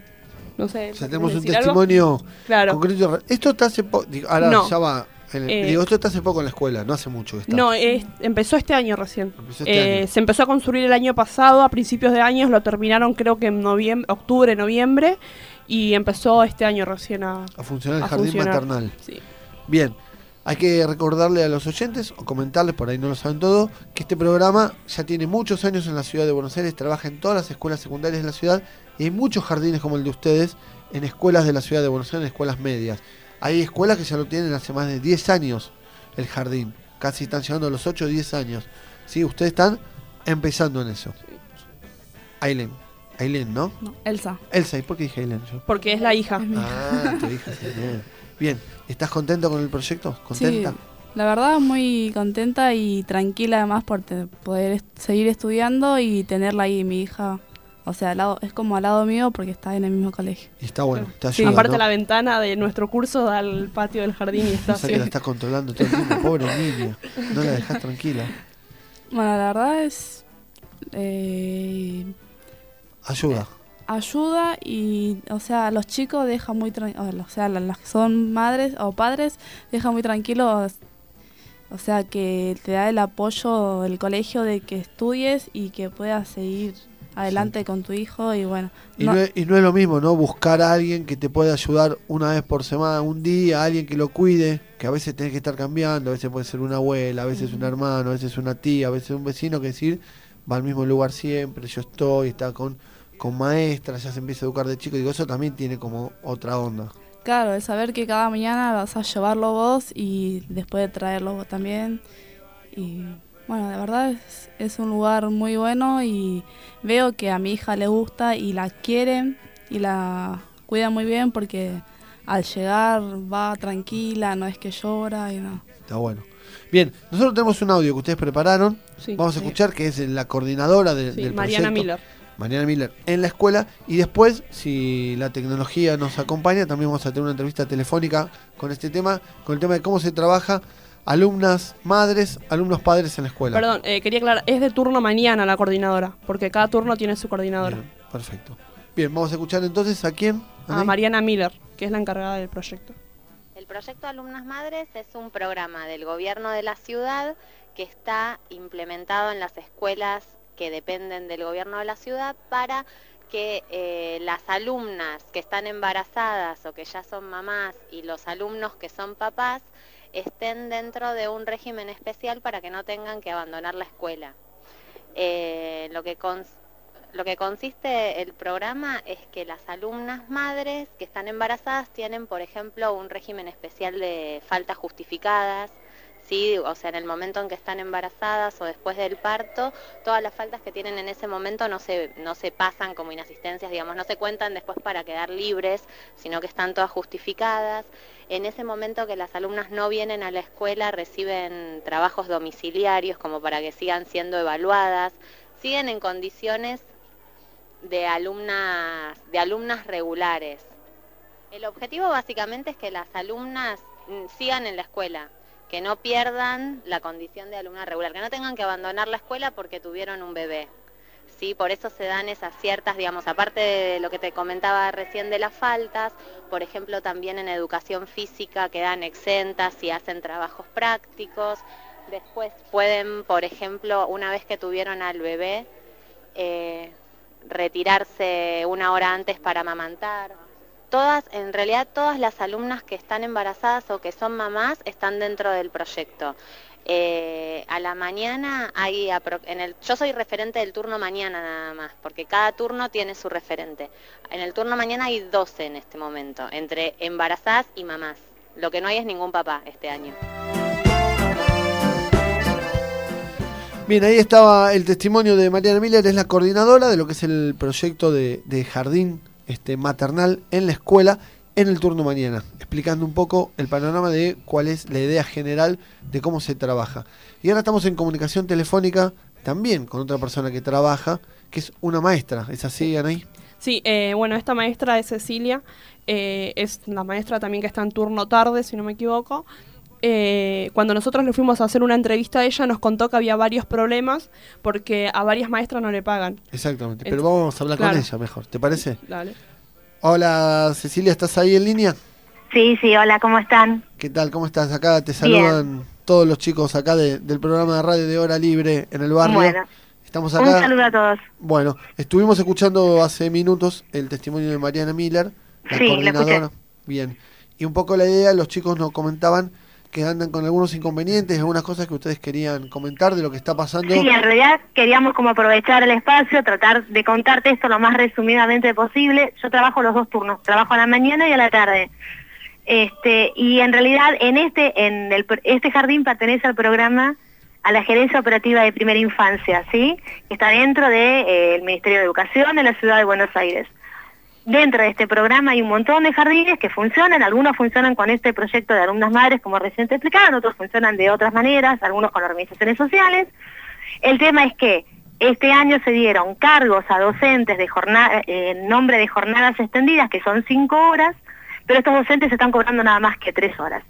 no sé. O sea, tenemos un ¿querés decir algo? testimonio Claro. concreto. Esto está hace poco. Ahora No. ya va. En el- Eh, digo, esto está hace poco en la escuela, no hace mucho está. No, es- empezó este año recién. este Eh, año. Se empezó a construir el año pasado, a principios de años, lo terminaron creo que en noviembre, octubre, noviembre, y empezó este año recién a, a funcionar el a jardín funcionar. maternal. Sí. Bien, hay que recordarle a los oyentes o comentarles, por ahí no lo saben todo, que este programa ya tiene muchos años en la ciudad de Buenos Aires, trabaja en todas las escuelas secundarias de la ciudad y hay muchos jardines como el de ustedes en escuelas de la ciudad de Buenos Aires, en escuelas medias. Hay escuelas que ya lo tienen hace más de 10 años el jardín, casi están llegando a los 8 o 10 años. Sí, ustedes están empezando en eso. Aileen, Aileen, ¿no? No, Elsa. Elsa, ¿y por qué dije yo? porque es la hija. Ah, tu hija, sí, bien. Bien, ¿estás contento con el proyecto? ¿Contenta? Sí, la verdad muy contenta y tranquila además por te- poder est- seguir estudiando y tenerla ahí, mi hija. O sea, al lado, es como al lado mío porque está en el mismo colegio. Y está bueno, te Sí, ayuda, aparte ¿no? la ventana de nuestro curso da al patio del jardín y está O sea que la estás controlando todo el tiempo, pobre niña. No la dejas tranquila. Bueno, la verdad es... eh, Ayuda. ayuda y, o sea, los chicos dejan muy tranquilos, o sea, la- las que son madres o padres dejan muy tranquilos, o sea, que te da el apoyo del colegio de que estudies y que puedas seguir adelante con tu hijo y bueno. Y no, es, y no es lo mismo, ¿no? Buscar a alguien que te pueda ayudar una vez por semana, un día, alguien que lo cuide, que a veces tenés que estar cambiando, a veces puede ser una abuela, a veces un hermano, a veces una tía, a veces un vecino, que decir, va al mismo lugar siempre, yo estoy, está con, con maestras, ya se empieza a educar de chico, digo, eso también tiene como otra onda. Claro, el saber que cada mañana vas a llevarlo vos y después de traerlo vos también. Y bueno, de verdad es, es un lugar muy bueno y veo que a mi hija le gusta y la quieren y la cuidan muy bien porque al llegar va tranquila, no es que llora y no. Está bueno. Bien, nosotros tenemos un audio que ustedes prepararon. Sí. Vamos a Sí. escuchar que es la coordinadora de- Sí, del Mariana proyecto. Miller. Mariana Miller en la escuela. Y después, si la tecnología nos acompaña, también vamos a tener una entrevista telefónica con este tema, con el tema de cómo se trabaja alumnas madres, alumnos padres en la escuela. Perdón, eh, quería aclarar, es de turno mañana la coordinadora, porque cada turno tiene su coordinadora. Perfecto. Bien, vamos a escuchar entonces a quién. A? Mariana Miller, que es la encargada del proyecto. El proyecto Alumnas Madres es un programa del gobierno de la ciudad que está implementado en las escuelas que dependen del gobierno de la ciudad para que eh, las alumnas que están embarazadas o que ya son mamás y los alumnos que son papás estén dentro de un régimen especial para que no tengan que abandonar la escuela. Eh, lo que lo que consiste el programa es que las alumnas madres que están embarazadas tienen, por ejemplo, un régimen especial de faltas justificadas, o sea, en el momento en que están embarazadas o después del parto, todas las faltas que tienen en ese momento no se, no se pasan como inasistencias, digamos, no se cuentan después para quedar libres, sino que están todas justificadas. En ese momento que las alumnas no vienen a la escuela, reciben trabajos domiciliarios como para que sigan siendo evaluadas, siguen en condiciones de alumnas, de alumnas regulares. El objetivo básicamente es que las alumnas mm, sigan en la escuela, que no pierdan la condición de alumna regular, que no tengan que abandonar la escuela porque tuvieron un bebé. Sí, por eso se dan esas ciertas, digamos, aparte de lo que te comentaba recién de las faltas, por ejemplo, también en educación física quedan exentas y hacen trabajos prácticos. Después pueden, por ejemplo, una vez que tuvieron al bebé, eh, retirarse una hora antes para amamantar. Todas, en realidad todas las alumnas que están embarazadas o que son mamás están dentro del proyecto. Eh, a la mañana hay, en el, yo soy referente del turno mañana nada más, porque cada turno tiene su referente. En el turno mañana hay 12 en este momento, entre embarazadas y mamás. Lo que no hay es ningún papá este año. Bien, ahí estaba el testimonio de Mariana Miller, es la coordinadora de lo que es el proyecto de jardín este, maternal en la escuela en el turno mañana, explicando un poco el panorama de cuál es la idea general de cómo se trabaja. Y ahora estamos en comunicación telefónica también con otra persona que trabaja, que es una maestra. ¿Es así, Anaí? Sí, eh, bueno, esta maestra es Cecilia, eh, es la maestra también que está en turno tarde, si no me equivoco. Eh, cuando nosotros le fuimos a hacer una entrevista a ella, nos contó que había varios problemas porque a varias maestras no le pagan. Exactamente, pero vamos a hablar claro. con ella mejor, ¿te parece? Dale. Hola Cecilia, ¿estás ahí en línea? Sí, sí, hola, ¿cómo están? ¿Qué tal? ¿Cómo estás? Acá te saludan todos los chicos acá de- del programa de radio de Hora Libre en el barrio. Bueno, Estamos un acá. saludo a todos. Bueno, estuvimos escuchando hace minutos el testimonio de Mariana Miller, la Sí, coordinadora. escuché. Bien. Y un poco la idea, los chicos nos comentaban que andan con algunos inconvenientes, algunas cosas que ustedes querían comentar de lo que está pasando. Sí, en realidad queríamos como aprovechar el espacio, tratar de contarte esto lo más resumidamente posible. Yo trabajo los dos turnos, trabajo a la mañana y a la tarde. Este, y en realidad en este en este jardín pertenece al programa a la gerencia operativa de primera infancia, ¿sí? Que está dentro del Ministerio de Educación de la Ciudad de Buenos Aires. Dentro de este programa hay un montón de jardines que funcionan, algunos funcionan con este proyecto de alumnas madres, como recién te explicaban, otros funcionan de otras maneras, algunos con organizaciones sociales. El tema es que este año se dieron cargos a docentes de jornada, eh, en nombre de jornadas extendidas, que son cinco horas, pero estos docentes están cobrando nada más que tres horas.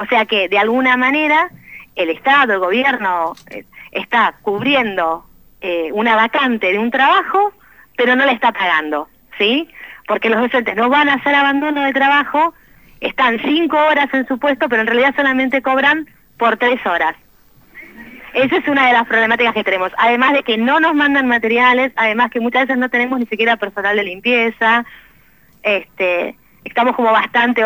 O sea que, de alguna manera, el Estado, el gobierno, eh, está cubriendo eh, una vacante de un trabajo, pero no le está pagando, ¿sí? Porque los docentes no van a hacer abandono de trabajo, están cinco horas en su puesto, pero en realidad solamente cobran por tres horas. Esa es una de las problemáticas que tenemos. Además de que no nos mandan materiales, además que muchas veces no tenemos ni siquiera personal de limpieza, este, estamos como bastante,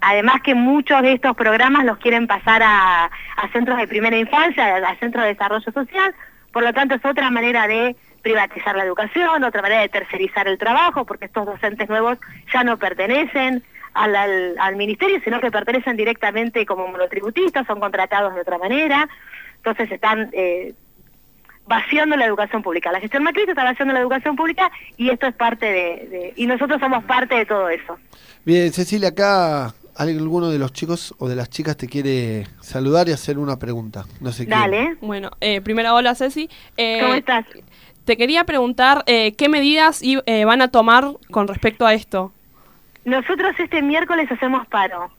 además que muchos de estos programas los quieren pasar a, a centros de primera infancia, a, a centros de desarrollo social, por lo tanto es otra manera de privatizar la educación, otra manera de tercerizar el trabajo, porque estos docentes nuevos ya no pertenecen al, al, al ministerio, sino que pertenecen directamente como monotributistas, son contratados de otra manera, entonces están eh, vaciando la educación pública. La gestión macrista está vaciando la educación pública y esto es parte de, de- y nosotros somos parte de todo eso. Bien, Cecilia, acá alguno de los chicos o de las chicas te quiere saludar y hacer una pregunta. No sé quién. Bueno, eh, primero, hola Ceci. Eh, ¿Cómo estás? Te quería preguntar eh, qué medidas eh, van a tomar con respecto a esto. Nosotros este miércoles hacemos paro.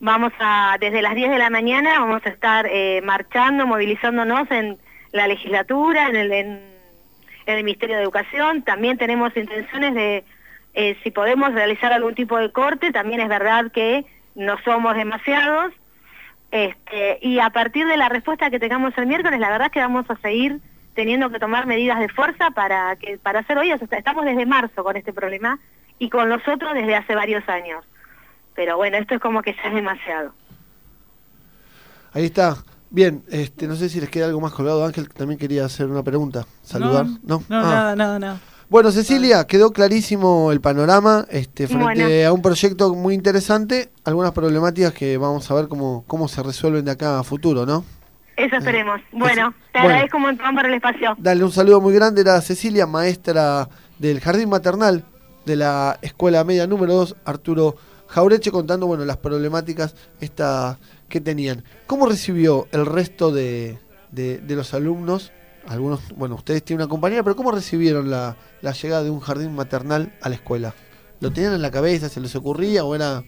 Vamos a, desde las 10 de la mañana vamos a estar eh, marchando, movilizándonos en la legislatura, en el, en, el Ministerio de Educación. También tenemos intenciones de, si podemos realizar algún tipo de corte, también es verdad que no somos demasiados. Este, y a partir de la respuesta que tengamos el miércoles, la verdad es que vamos a seguir teniendo que tomar medidas de fuerza para que para hacer oídos. O sea, estamos desde marzo con este problema y con los otros desde hace varios años. Pero bueno, esto es como que ya es demasiado. Ahí está. Bien, este, no sé si les queda algo más colgado. Ángel también quería hacer una pregunta. Saludar. No, No, Ah. nada, nada, nada. Bueno, Cecilia, quedó clarísimo el panorama este, frente Bueno. a un proyecto muy interesante. Algunas problemáticas que vamos a ver cómo, cómo se resuelven de acá a futuro, ¿no? Eso esperemos. Bueno, te bueno. agradezco un montón por el espacio. Dale un saludo muy grande. Era Cecilia, maestra del Jardín Maternal de la Escuela Media número 2, Arturo Jaureche, contando bueno, las problemáticas esta, que tenían. ¿Cómo recibió el resto de, de- de los alumnos? Algunos, bueno, ustedes tienen una compañía, pero ¿cómo recibieron la, la llegada de un jardín maternal a la escuela? ¿Lo tenían en la cabeza? ¿Se les ocurría o era...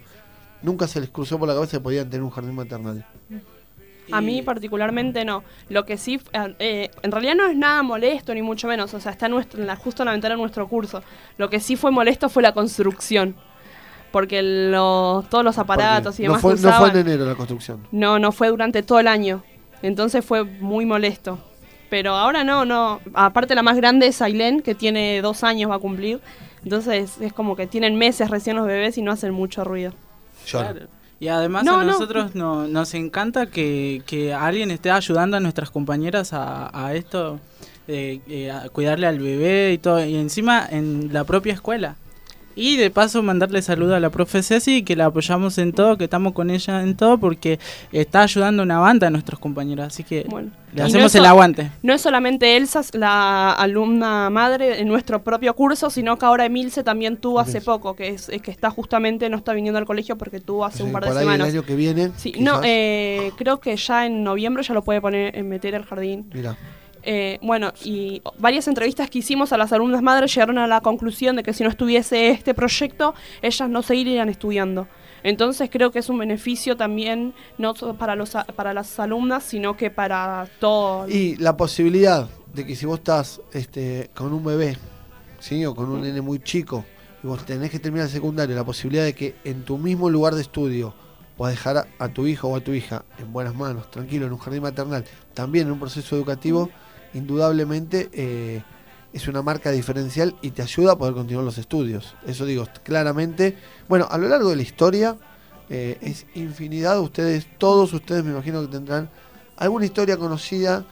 Nunca se les cruzó por la cabeza que podían tener un jardín maternal? A mí particularmente no. Lo que sí, eh, eh, en realidad no es nada molesto ni mucho menos, o sea, está nuestro, en la, justo en la ventana de nuestro curso. Lo que sí fue molesto fue la construcción, porque lo- todos los aparatos y no demás fue, que no fue usaban, en enero la construcción. no, no fue durante todo el año, entonces fue muy molesto. Pero ahora no, no. Aparte la más grande es Ailén, que tiene dos años, va a cumplir. Entonces es como que tienen meses recién los bebés y no hacen mucho ruido. Claro. Y además No, a no. nosotros no- nos encanta que, que alguien esté ayudando a nuestras compañeras a, a esto, eh, eh, a cuidarle al bebé y todo, y encima en la propia escuela. Y de paso mandarle saludo a la profe Ceci, que la apoyamos en todo, que estamos con ella en todo, porque está ayudando una banda a nuestros compañeros, así que Bueno. le no hacemos es el so- aguante. No es solamente Elsa, la alumna madre en nuestro propio curso, sino que ahora Emilce también tuvo hace poco, que es, es que está justamente, no está viniendo al colegio porque tuvo hace O sea, un par por de ahí semanas. el año que viene. Sí, quizás. no, eh, creo que ya en noviembre ya lo puede poner, eh, meter al jardín. Mira. Eh, bueno, y varias entrevistas que hicimos a las alumnas madres llegaron a la conclusión de que si no estuviese este proyecto, ellas no seguirían estudiando. Entonces creo que es un beneficio también, no solo para, los, para las alumnas, sino que para todo. Y la posibilidad de que si vos estás este, con un bebé, ¿sí? O con un nene muy chico, y vos tenés que terminar el secundario, la posibilidad de que en tu mismo lugar de estudio puedas dejar a tu hijo o a tu hija en buenas manos, tranquilo, en un jardín maternal, también en un proceso educativo, indudablemente eh, es una marca diferencial y te ayuda a poder continuar los estudios. Eso digo claramente. Bueno, a lo largo de la historia eh, es infinidad. Ustedes, todos ustedes me imagino que tendrán alguna historia conocida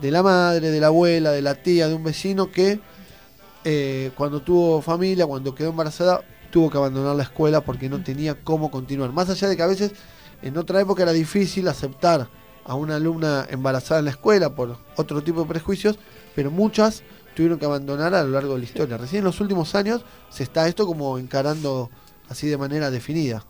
de la madre, de la abuela, de la tía, de un vecino que eh, cuando tuvo familia, cuando quedó embarazada, tuvo que abandonar la escuela porque no tenía cómo continuar. Más allá de que a veces en otra época era difícil aceptar a una alumna embarazada en la escuela por otro tipo de prejuicios, pero muchas tuvieron que abandonar a lo largo de la historia. Recién en los últimos años se está esto como encarando así de manera definida.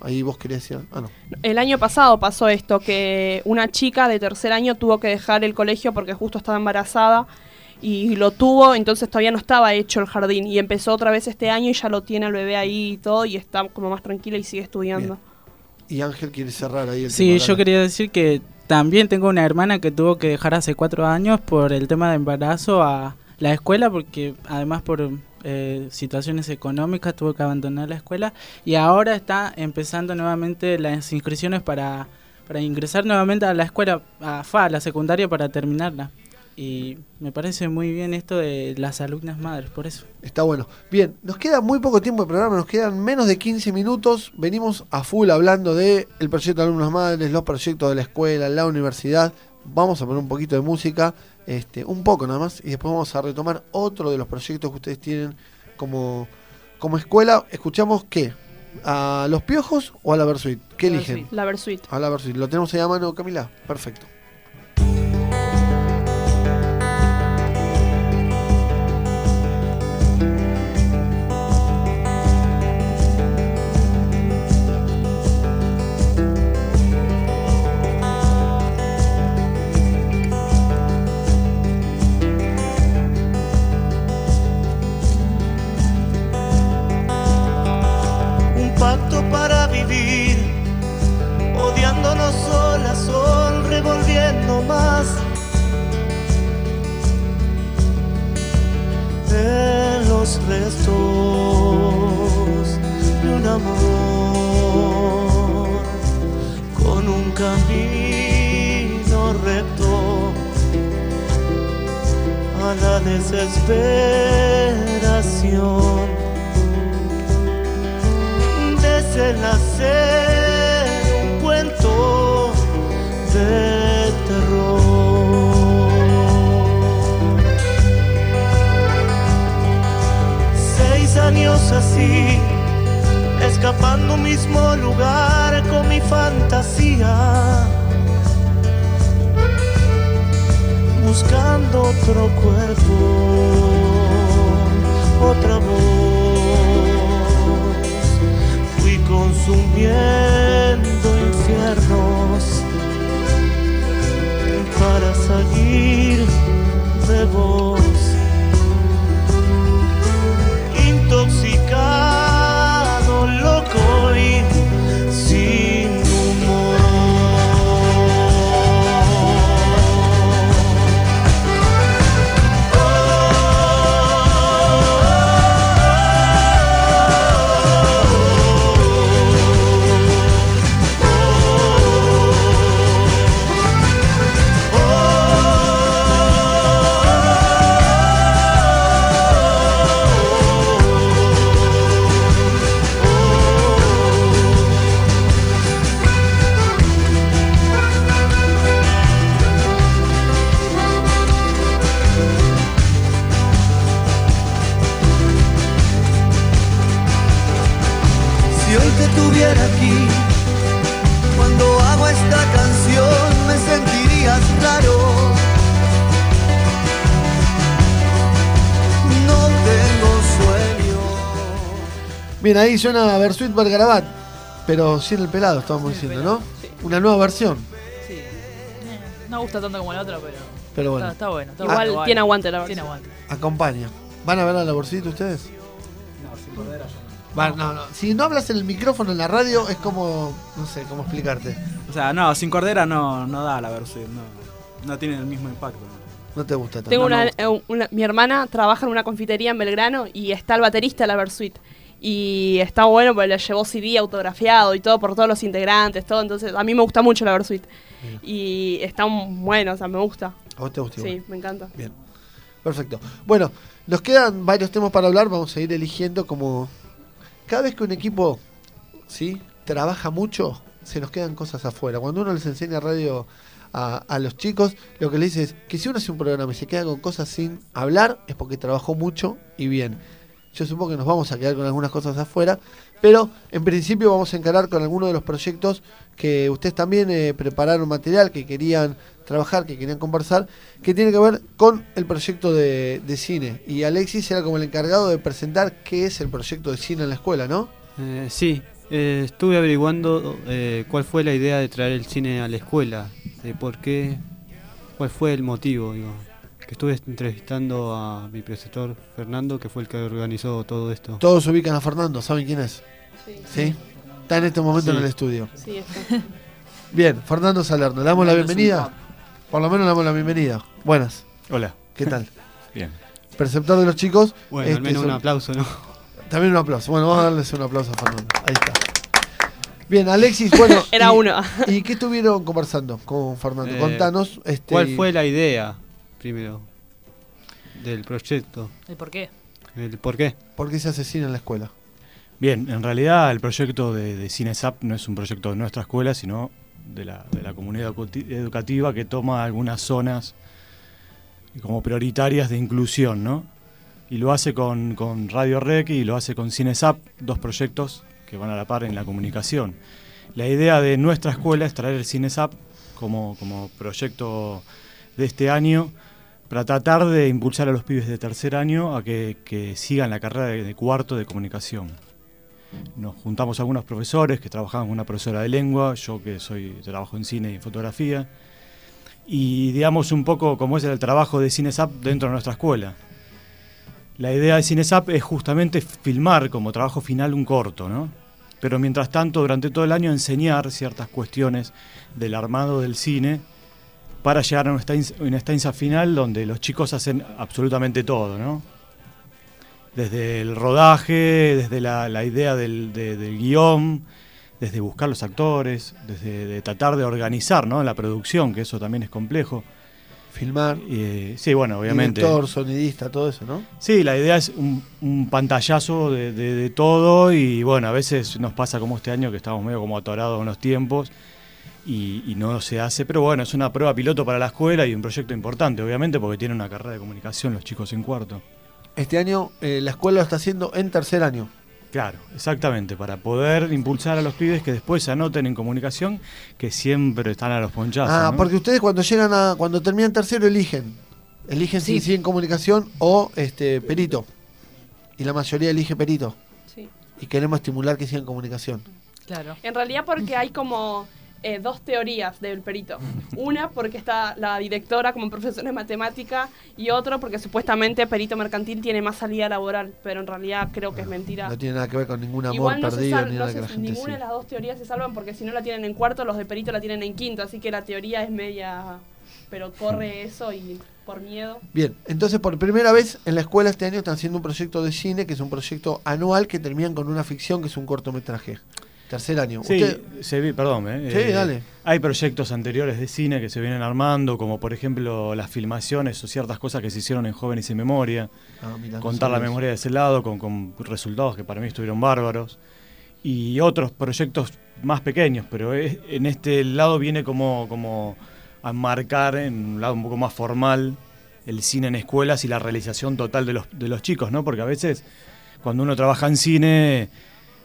Ahí vos querías decir, ah no. El año pasado pasó esto, que una chica de tercer año tuvo que dejar el colegio porque justo estaba embarazada y lo tuvo, entonces todavía no estaba hecho el jardín y empezó otra vez este año y ya lo tiene el bebé ahí y todo y está como más tranquila y sigue estudiando. Y Ángel quiere cerrar ahí el Sí, tema. yo quería decir que también tengo una hermana que tuvo que dejar hace cuatro años por el tema de embarazo a la escuela, porque además por eh, situaciones económicas tuvo que abandonar la escuela y ahora está empezando nuevamente las inscripciones para, para ingresar nuevamente a la escuela, a FA, a la secundaria, para terminarla. Y me parece muy bien esto de las alumnas madres, por eso. Está bueno. Bien, nos queda muy poco tiempo de programa, nos quedan menos de 15 minutos. Venimos a full hablando de el proyecto de alumnos madres, los proyectos de la escuela, la universidad. Vamos a poner un poquito de música, este, un poco nada más, y después vamos a retomar otro de los proyectos que ustedes tienen como, como escuela. ¿Escuchamos qué? ¿A los piojos o a la Versuit? ¿Qué eligen? La Versuit. A la Versuit. ¿Lo tenemos ahí a mano, Camila? Perfecto. Así, escapando un mismo lugar con mi fantasía. Buscando otro cuerpo, otra voz fui consumiendo infiernos para salir de vos. Bien, ahí suena Versuit Bergarabat, pero sin el pelado, estábamos diciendo, ¿no? Una nueva versión. No me gusta tanto como la otra, pero. Pero bueno. Está, está bueno. está Igual bueno. tiene aguante la versión. Tiene aguante. Acompaña. ¿Van a ver a la Versuit ustedes? No, sin cordera Va, no, no. Si no hablas en el micrófono en la radio, es como. No sé cómo explicarte. O sea, no, sin cordera no, no da la versión, no, no tiene el mismo impacto. No te gusta tanto. Tengo No, una, no. eh, una- mi hermana trabaja en una confitería en Belgrano y está el baterista de la Versuit. Y está bueno porque le llevó CD autografiado y todo por todos los integrantes, todo. Entonces, a mí me gusta mucho la Versuit. Y está bueno, o sea, me gusta. ¿A vos te gusta? Sí, igual? me encanta. Bien. Perfecto. Bueno, nos quedan varios temas para hablar. Vamos a ir eligiendo como. Cada vez que un equipo ¿sí? trabaja mucho, se nos quedan cosas afuera. Cuando uno les enseña radio a, a los chicos, lo que le dice es que si uno hace un programa y se queda con cosas sin hablar, es porque trabajó mucho y bien. Yo supongo que nos vamos a quedar con algunas cosas afuera, pero en principio vamos a encarar con algunos de los proyectos que ustedes también eh, prepararon material, que querían trabajar, que querían conversar, que tiene que ver con el proyecto de, de cine. Y Alexis era como el encargado de presentar qué es el proyecto de cine en la escuela, ¿no? Eh, sí, eh, estuve averiguando eh, cuál fue la idea de traer el cine a la escuela, de por qué, cuál fue el motivo, digo. Que estuve entrevistando a mi preceptor Fernando, que fue el que organizó todo esto. Todos ubican a Fernando, ¿saben quién es? Sí. Está en este momento Sí. en el estudio. Sí, está. <laughs> Bien, Fernando Salerno, ¿le damos la bienvenida? Por lo menos le damos la bienvenida. Buenas. Hola. ¿Qué tal? <laughs> Bien. Preceptor de los chicos. Bueno, al este, menos un son- aplauso, ¿no? También un aplauso. Bueno, vamos a darles un aplauso a Fernando. Ahí está. Bien, Alexis, <laughs> bueno. Era y- uno. ¿Y qué estuvieron conversando con Fernando? Eh, Contanos. Este, ¿Cuál fue la idea, primero, del proyecto? ¿El por qué? El por qué. ¿Por qué se asesina en la escuela? Bien, en realidad el proyecto de, de CineSap no es un proyecto de nuestra escuela, sino de la, de la comunidad educati- educativa que toma algunas zonas como prioritarias de inclusión, ¿no? Y lo hace con, con Radio Rec y lo hace con CineSap, dos proyectos que van a la par en la comunicación. La idea de nuestra escuela es traer el CineSap como, como proyecto de este año para tratar de impulsar a los pibes de tercer año a que, sigan la carrera de, de cuarto de comunicación. Nos juntamos algunos profesores que trabajaban con una profesora de lengua, yo que soy trabajo en cine y fotografía, y digamos un poco cómo es el trabajo de CineSap dentro de nuestra escuela. La idea de CineSap es justamente filmar como trabajo final un corto, ¿no? Pero mientras tanto, durante todo el año enseñar ciertas cuestiones del armado del cine para llegar a una instancia, final donde los chicos hacen absolutamente todo, ¿no? Desde el rodaje, desde la, la idea del, de- del guion, desde buscar los actores, desde de tratar de organizar ¿no? la producción, que eso también es complejo. Filmar. Eh, sí, bueno, obviamente. Director, sonidista, todo eso, ¿no? Sí, la idea es un, un pantallazo de, de- de todo y bueno, a veces nos pasa como este año que estamos medio como atorados en los tiempos y, y no se hace, pero bueno, es una prueba piloto para la escuela y un proyecto importante, obviamente, porque tienen una carrera de comunicación los chicos en cuarto. Este año eh, la escuela lo está haciendo en tercer año. Claro, exactamente, para poder impulsar a los pibes que después se anoten en comunicación, que siempre están a los ponchazos. Ah, ¿no? porque ustedes cuando llegan a. cuando terminan tercero eligen. Eligen si Sí. siguen comunicación o este perito. Y la mayoría elige perito. Sí. Y queremos estimular que sigan comunicación. Claro. En realidad porque hay como eh, dos teorías del perito. Una porque está la directora como profesora de matemática y otro porque supuestamente perito mercantil tiene más salida laboral, pero en realidad creo que es mentira. No tiene nada que ver con ningún amor Igual no se perdido ni no nada que la gente ninguna sí. de las dos teorías se salvan porque si no la tienen en cuarto, los de perito la tienen en quinto, así que la teoría es media, pero corre eso y por miedo. Bien, entonces por primera vez en la escuela este año están haciendo un proyecto de cine que es un proyecto anual que terminan con una ficción que es un cortometraje. Tercer año. Sí, Usted- se vi- perdón. eh, Sí, eh, dale. Hay proyectos anteriores de cine que se vienen armando, como por ejemplo las filmaciones o ciertas cosas que se hicieron en Jóvenes sin Memoria. Ah, mira, no contar la memoria de ese lado con, con resultados que para mí estuvieron bárbaros. Y otros proyectos más pequeños, pero es- en este lado viene como, como a marcar en un lado un poco más formal el cine en escuelas y la realización total de los, de los chicos, ¿no? Porque a veces cuando uno trabaja en cine,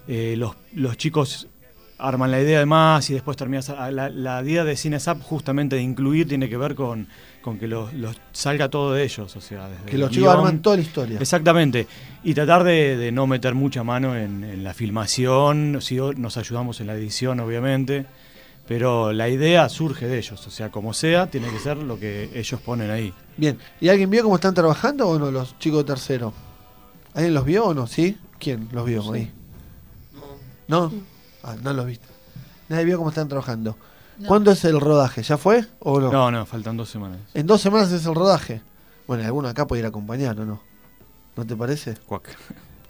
eh, los, los chicos arman la idea de más y después terminas. La, la idea de CineSap justamente de incluir tiene que ver con, con que los, los- salga todo de ellos. O sea, desde Que los chicos guion. arman toda la historia. Exactamente. Y tratar de, de no meter mucha mano en, en la filmación. O- nos ayudamos en la edición, obviamente. Pero la idea surge de ellos. O sea, como sea, tiene que ser lo que ellos ponen ahí. Bien. ¿Y alguien vio cómo están trabajando o no los chicos de tercero? ¿Alguien los vio o no? ¿Sí? ¿Quién los vio ahí? ¿No? Ah, no los viste. Nadie vio cómo están trabajando. No. ¿Cuándo es el rodaje? ¿Ya fue o no? No, no, faltan dos semanas. En dos semanas es el rodaje. Bueno, alguno acá puede ir a acompañar o no. ¿No te parece? Cuac.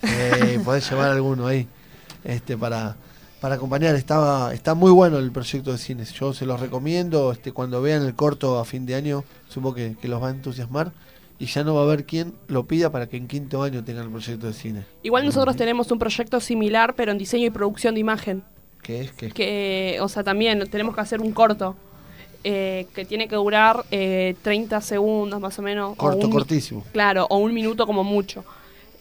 Sí, podés llevar alguno ahí. Este, para, para acompañar. Estaba, está muy bueno el proyecto de cines. Yo se los recomiendo. Este, cuando vean el corto a fin de año, supongo que, que los va a entusiasmar. Y ya no va a haber quien lo pida para que en quinto año tengan el proyecto de cine. Igual nosotros tenemos un proyecto similar, pero en diseño y producción de imagen. ¿Qué es? que Que, o sea, también tenemos que hacer un corto. eh, que tiene que durar eh, 30 segundos más o menos. o Corto, un mi- cortísimo. Claro, o un minuto como mucho.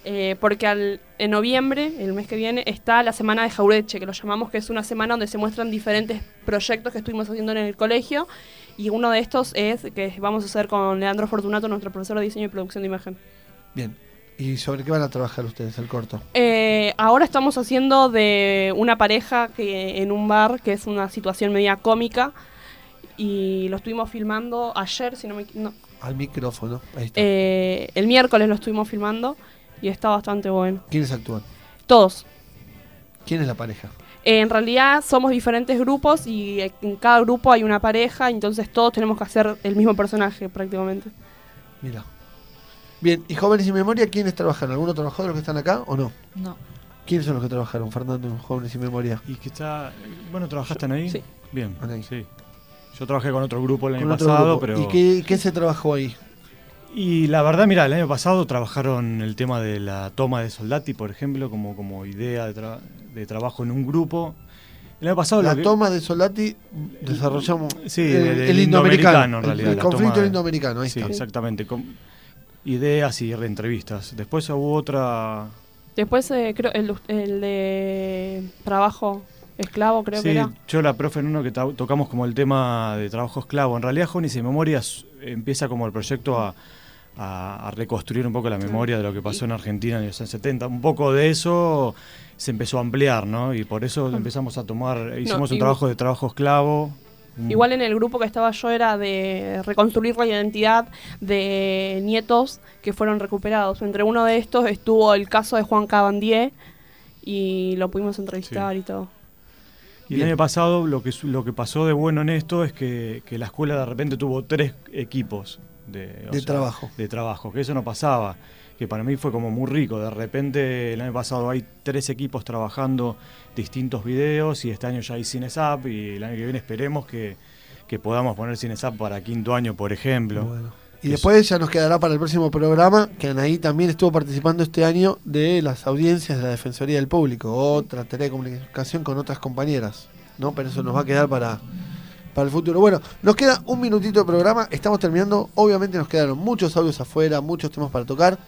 Eh, porque al- en noviembre, el mes que viene, está la semana de Jaureche, que lo llamamos que es una semana donde se muestran diferentes proyectos que estuvimos haciendo en el colegio. Y uno de estos es que vamos a hacer con Leandro Fortunato, nuestro profesor de diseño y producción de imagen. Bien. ¿Y sobre qué van a trabajar ustedes el corto? Eh, ahora estamos haciendo de una pareja que en un bar, que es una situación media cómica, y lo estuvimos filmando ayer, si no me no, Al micrófono. Ahí está. eh, el miércoles lo estuvimos filmando y está bastante bueno. ¿Quiénes actúan? Todos. ¿Quién es la pareja? Eh, en realidad somos diferentes grupos y en cada grupo hay una pareja, entonces todos tenemos que hacer el mismo personaje prácticamente. Mira. Bien, ¿y Jóvenes sin Memoria quiénes trabajaron? ¿Alguno trabajó de los que están acá o no? No. ¿Quiénes son los que trabajaron, Fernando, en Jóvenes sin Memoria? Y que está. Bueno, ¿trabajaste en ahí? Sí. Bien, sí. Yo trabajé con otro grupo el año pasado, grupo. pero. ¿Y qué, qué se trabajó ahí? Y la verdad, mira, el año pasado trabajaron el tema de la toma de soldati, por ejemplo, como, como idea de, tra- de trabajo en un grupo. El año pasado La que- toma de Solati desarrollamos Sí, el, indoamericano, en el- realidad. el, conflicto de- indoamericano, ahí sí, está. exactamente. con ideas y entrevistas. Después hubo otra. Después eh, creo el, el de trabajo esclavo creo sí, que era. yo la profe en uno que tocamos como el tema de trabajo esclavo. En realidad, Jóvenes y Memorias empieza como el proyecto a, a- a reconstruir un poco la memoria de lo que pasó en Argentina en los años 70. Un poco de eso se empezó a ampliar, ¿no? Y por eso empezamos a tomar, hicimos un trabajo de trabajo esclavo. un- Igual en el grupo que estaba yo era de reconstruir la identidad de nietos que fueron recuperados. Entre uno de estos estuvo el caso de Juan Cabandier y lo pudimos entrevistar y todo. Y el año pasado lo que, su- lo que pasó de bueno en esto es que, que la escuela de repente tuvo tres equipos de, trabajo. De trabajo, que eso no pasaba. Que para mí fue como muy rico. De repente el año pasado hay tres equipos trabajando distintos videos y este año ya hay CineSap y el año que viene esperemos que, que podamos poner CineSap para quinto año, por ejemplo. Y después ya nos quedará para el próximo programa que Anaí también estuvo participando este año de las audiencias de la Defensoría del Público, otra tarea de comunicación con otras compañeras, ¿no? Pero eso nos va a quedar para, para el futuro. Bueno, nos queda un minutito de programa, estamos terminando, obviamente nos quedaron muchos audios afuera, muchos temas para tocar,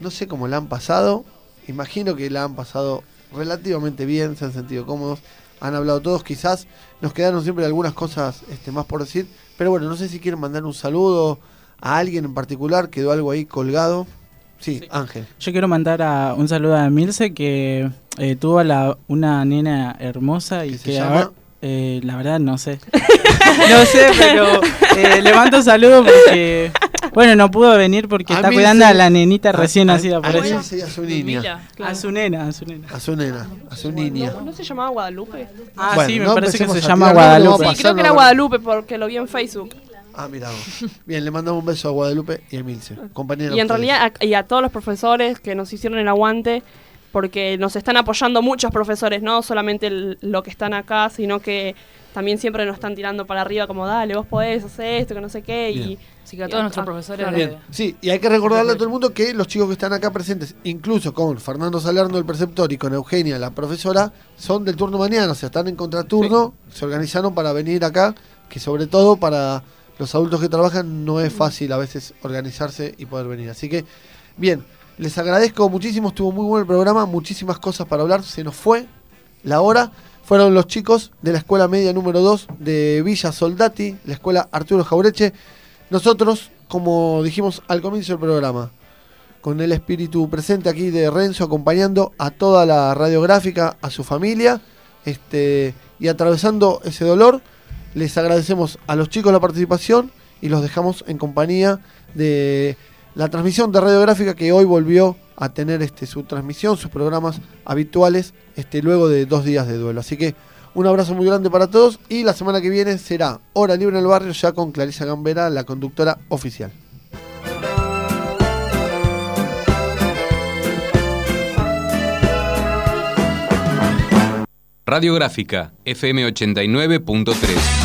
no sé cómo la han pasado, imagino que la han pasado relativamente bien, se han sentido cómodos, han hablado todos, quizás nos quedaron siempre algunas cosas este, más por decir, pero bueno, no sé si quieren mandar un saludo a alguien en particular, quedó algo ahí colgado. Sí, Ángel. Yo quiero mandar a, un saludo a Milce que eh, tuvo la, una nena hermosa y se que llama? Eh, la verdad no sé. <laughs> no sé, pero eh, le mando un saludo porque bueno, no pudo venir porque A está cuidando a la nenita a- recién a- nacida a por eso. A su niña. A su nena, a su nena. A su nena, a su niña. ¿No, no se llamaba Guadalupe? Ah, Bueno, sí, me no parece que se llama Guadalupe. Sí, creo que era Guadalupe porque lo vi en Facebook. Ah, mira. Bien, le mandamos un beso a Guadalupe y a Milce, compañeros. Y en realidad a, y a todos los profesores que nos hicieron el aguante, porque nos están apoyando muchos profesores, no solamente el- lo que están acá, sino que también siempre nos están tirando para arriba como, dale, vos podés hacer esto, que no sé qué. Y. Así que a y todos nuestros ah, profesores claro. Bien, sí, y hay que recordarle a todo el mundo que los chicos que están acá presentes, incluso con Fernando Salerno, el preceptor, y con Eugenia, la profesora, son del turno mañana, o sea, están en contraturno, se organizaron para venir acá, que sobre todo para los adultos que trabajan no es fácil a veces organizarse y poder venir. Así que, bien, les agradezco muchísimo, estuvo muy bueno el programa, muchísimas cosas para hablar, se nos fue la hora, fueron los chicos de la escuela media número 2 de Villa Soldati, la escuela Arturo Jaureche. Nosotros, como dijimos al comienzo del programa, con el espíritu presente aquí de Renzo, acompañando a toda la radiográfica, a su familia, este, y atravesando ese dolor, les agradecemos a los chicos la participación y los dejamos en compañía de la transmisión de radiográfica que hoy volvió a tener este, su transmisión, sus programas habituales, este, luego de dos días de duelo. Así que un abrazo muy grande para todos y la semana que viene será Hora Libre en el Barrio ya con Clarisa Gambera, la conductora oficial. Radiográfica FM 89.3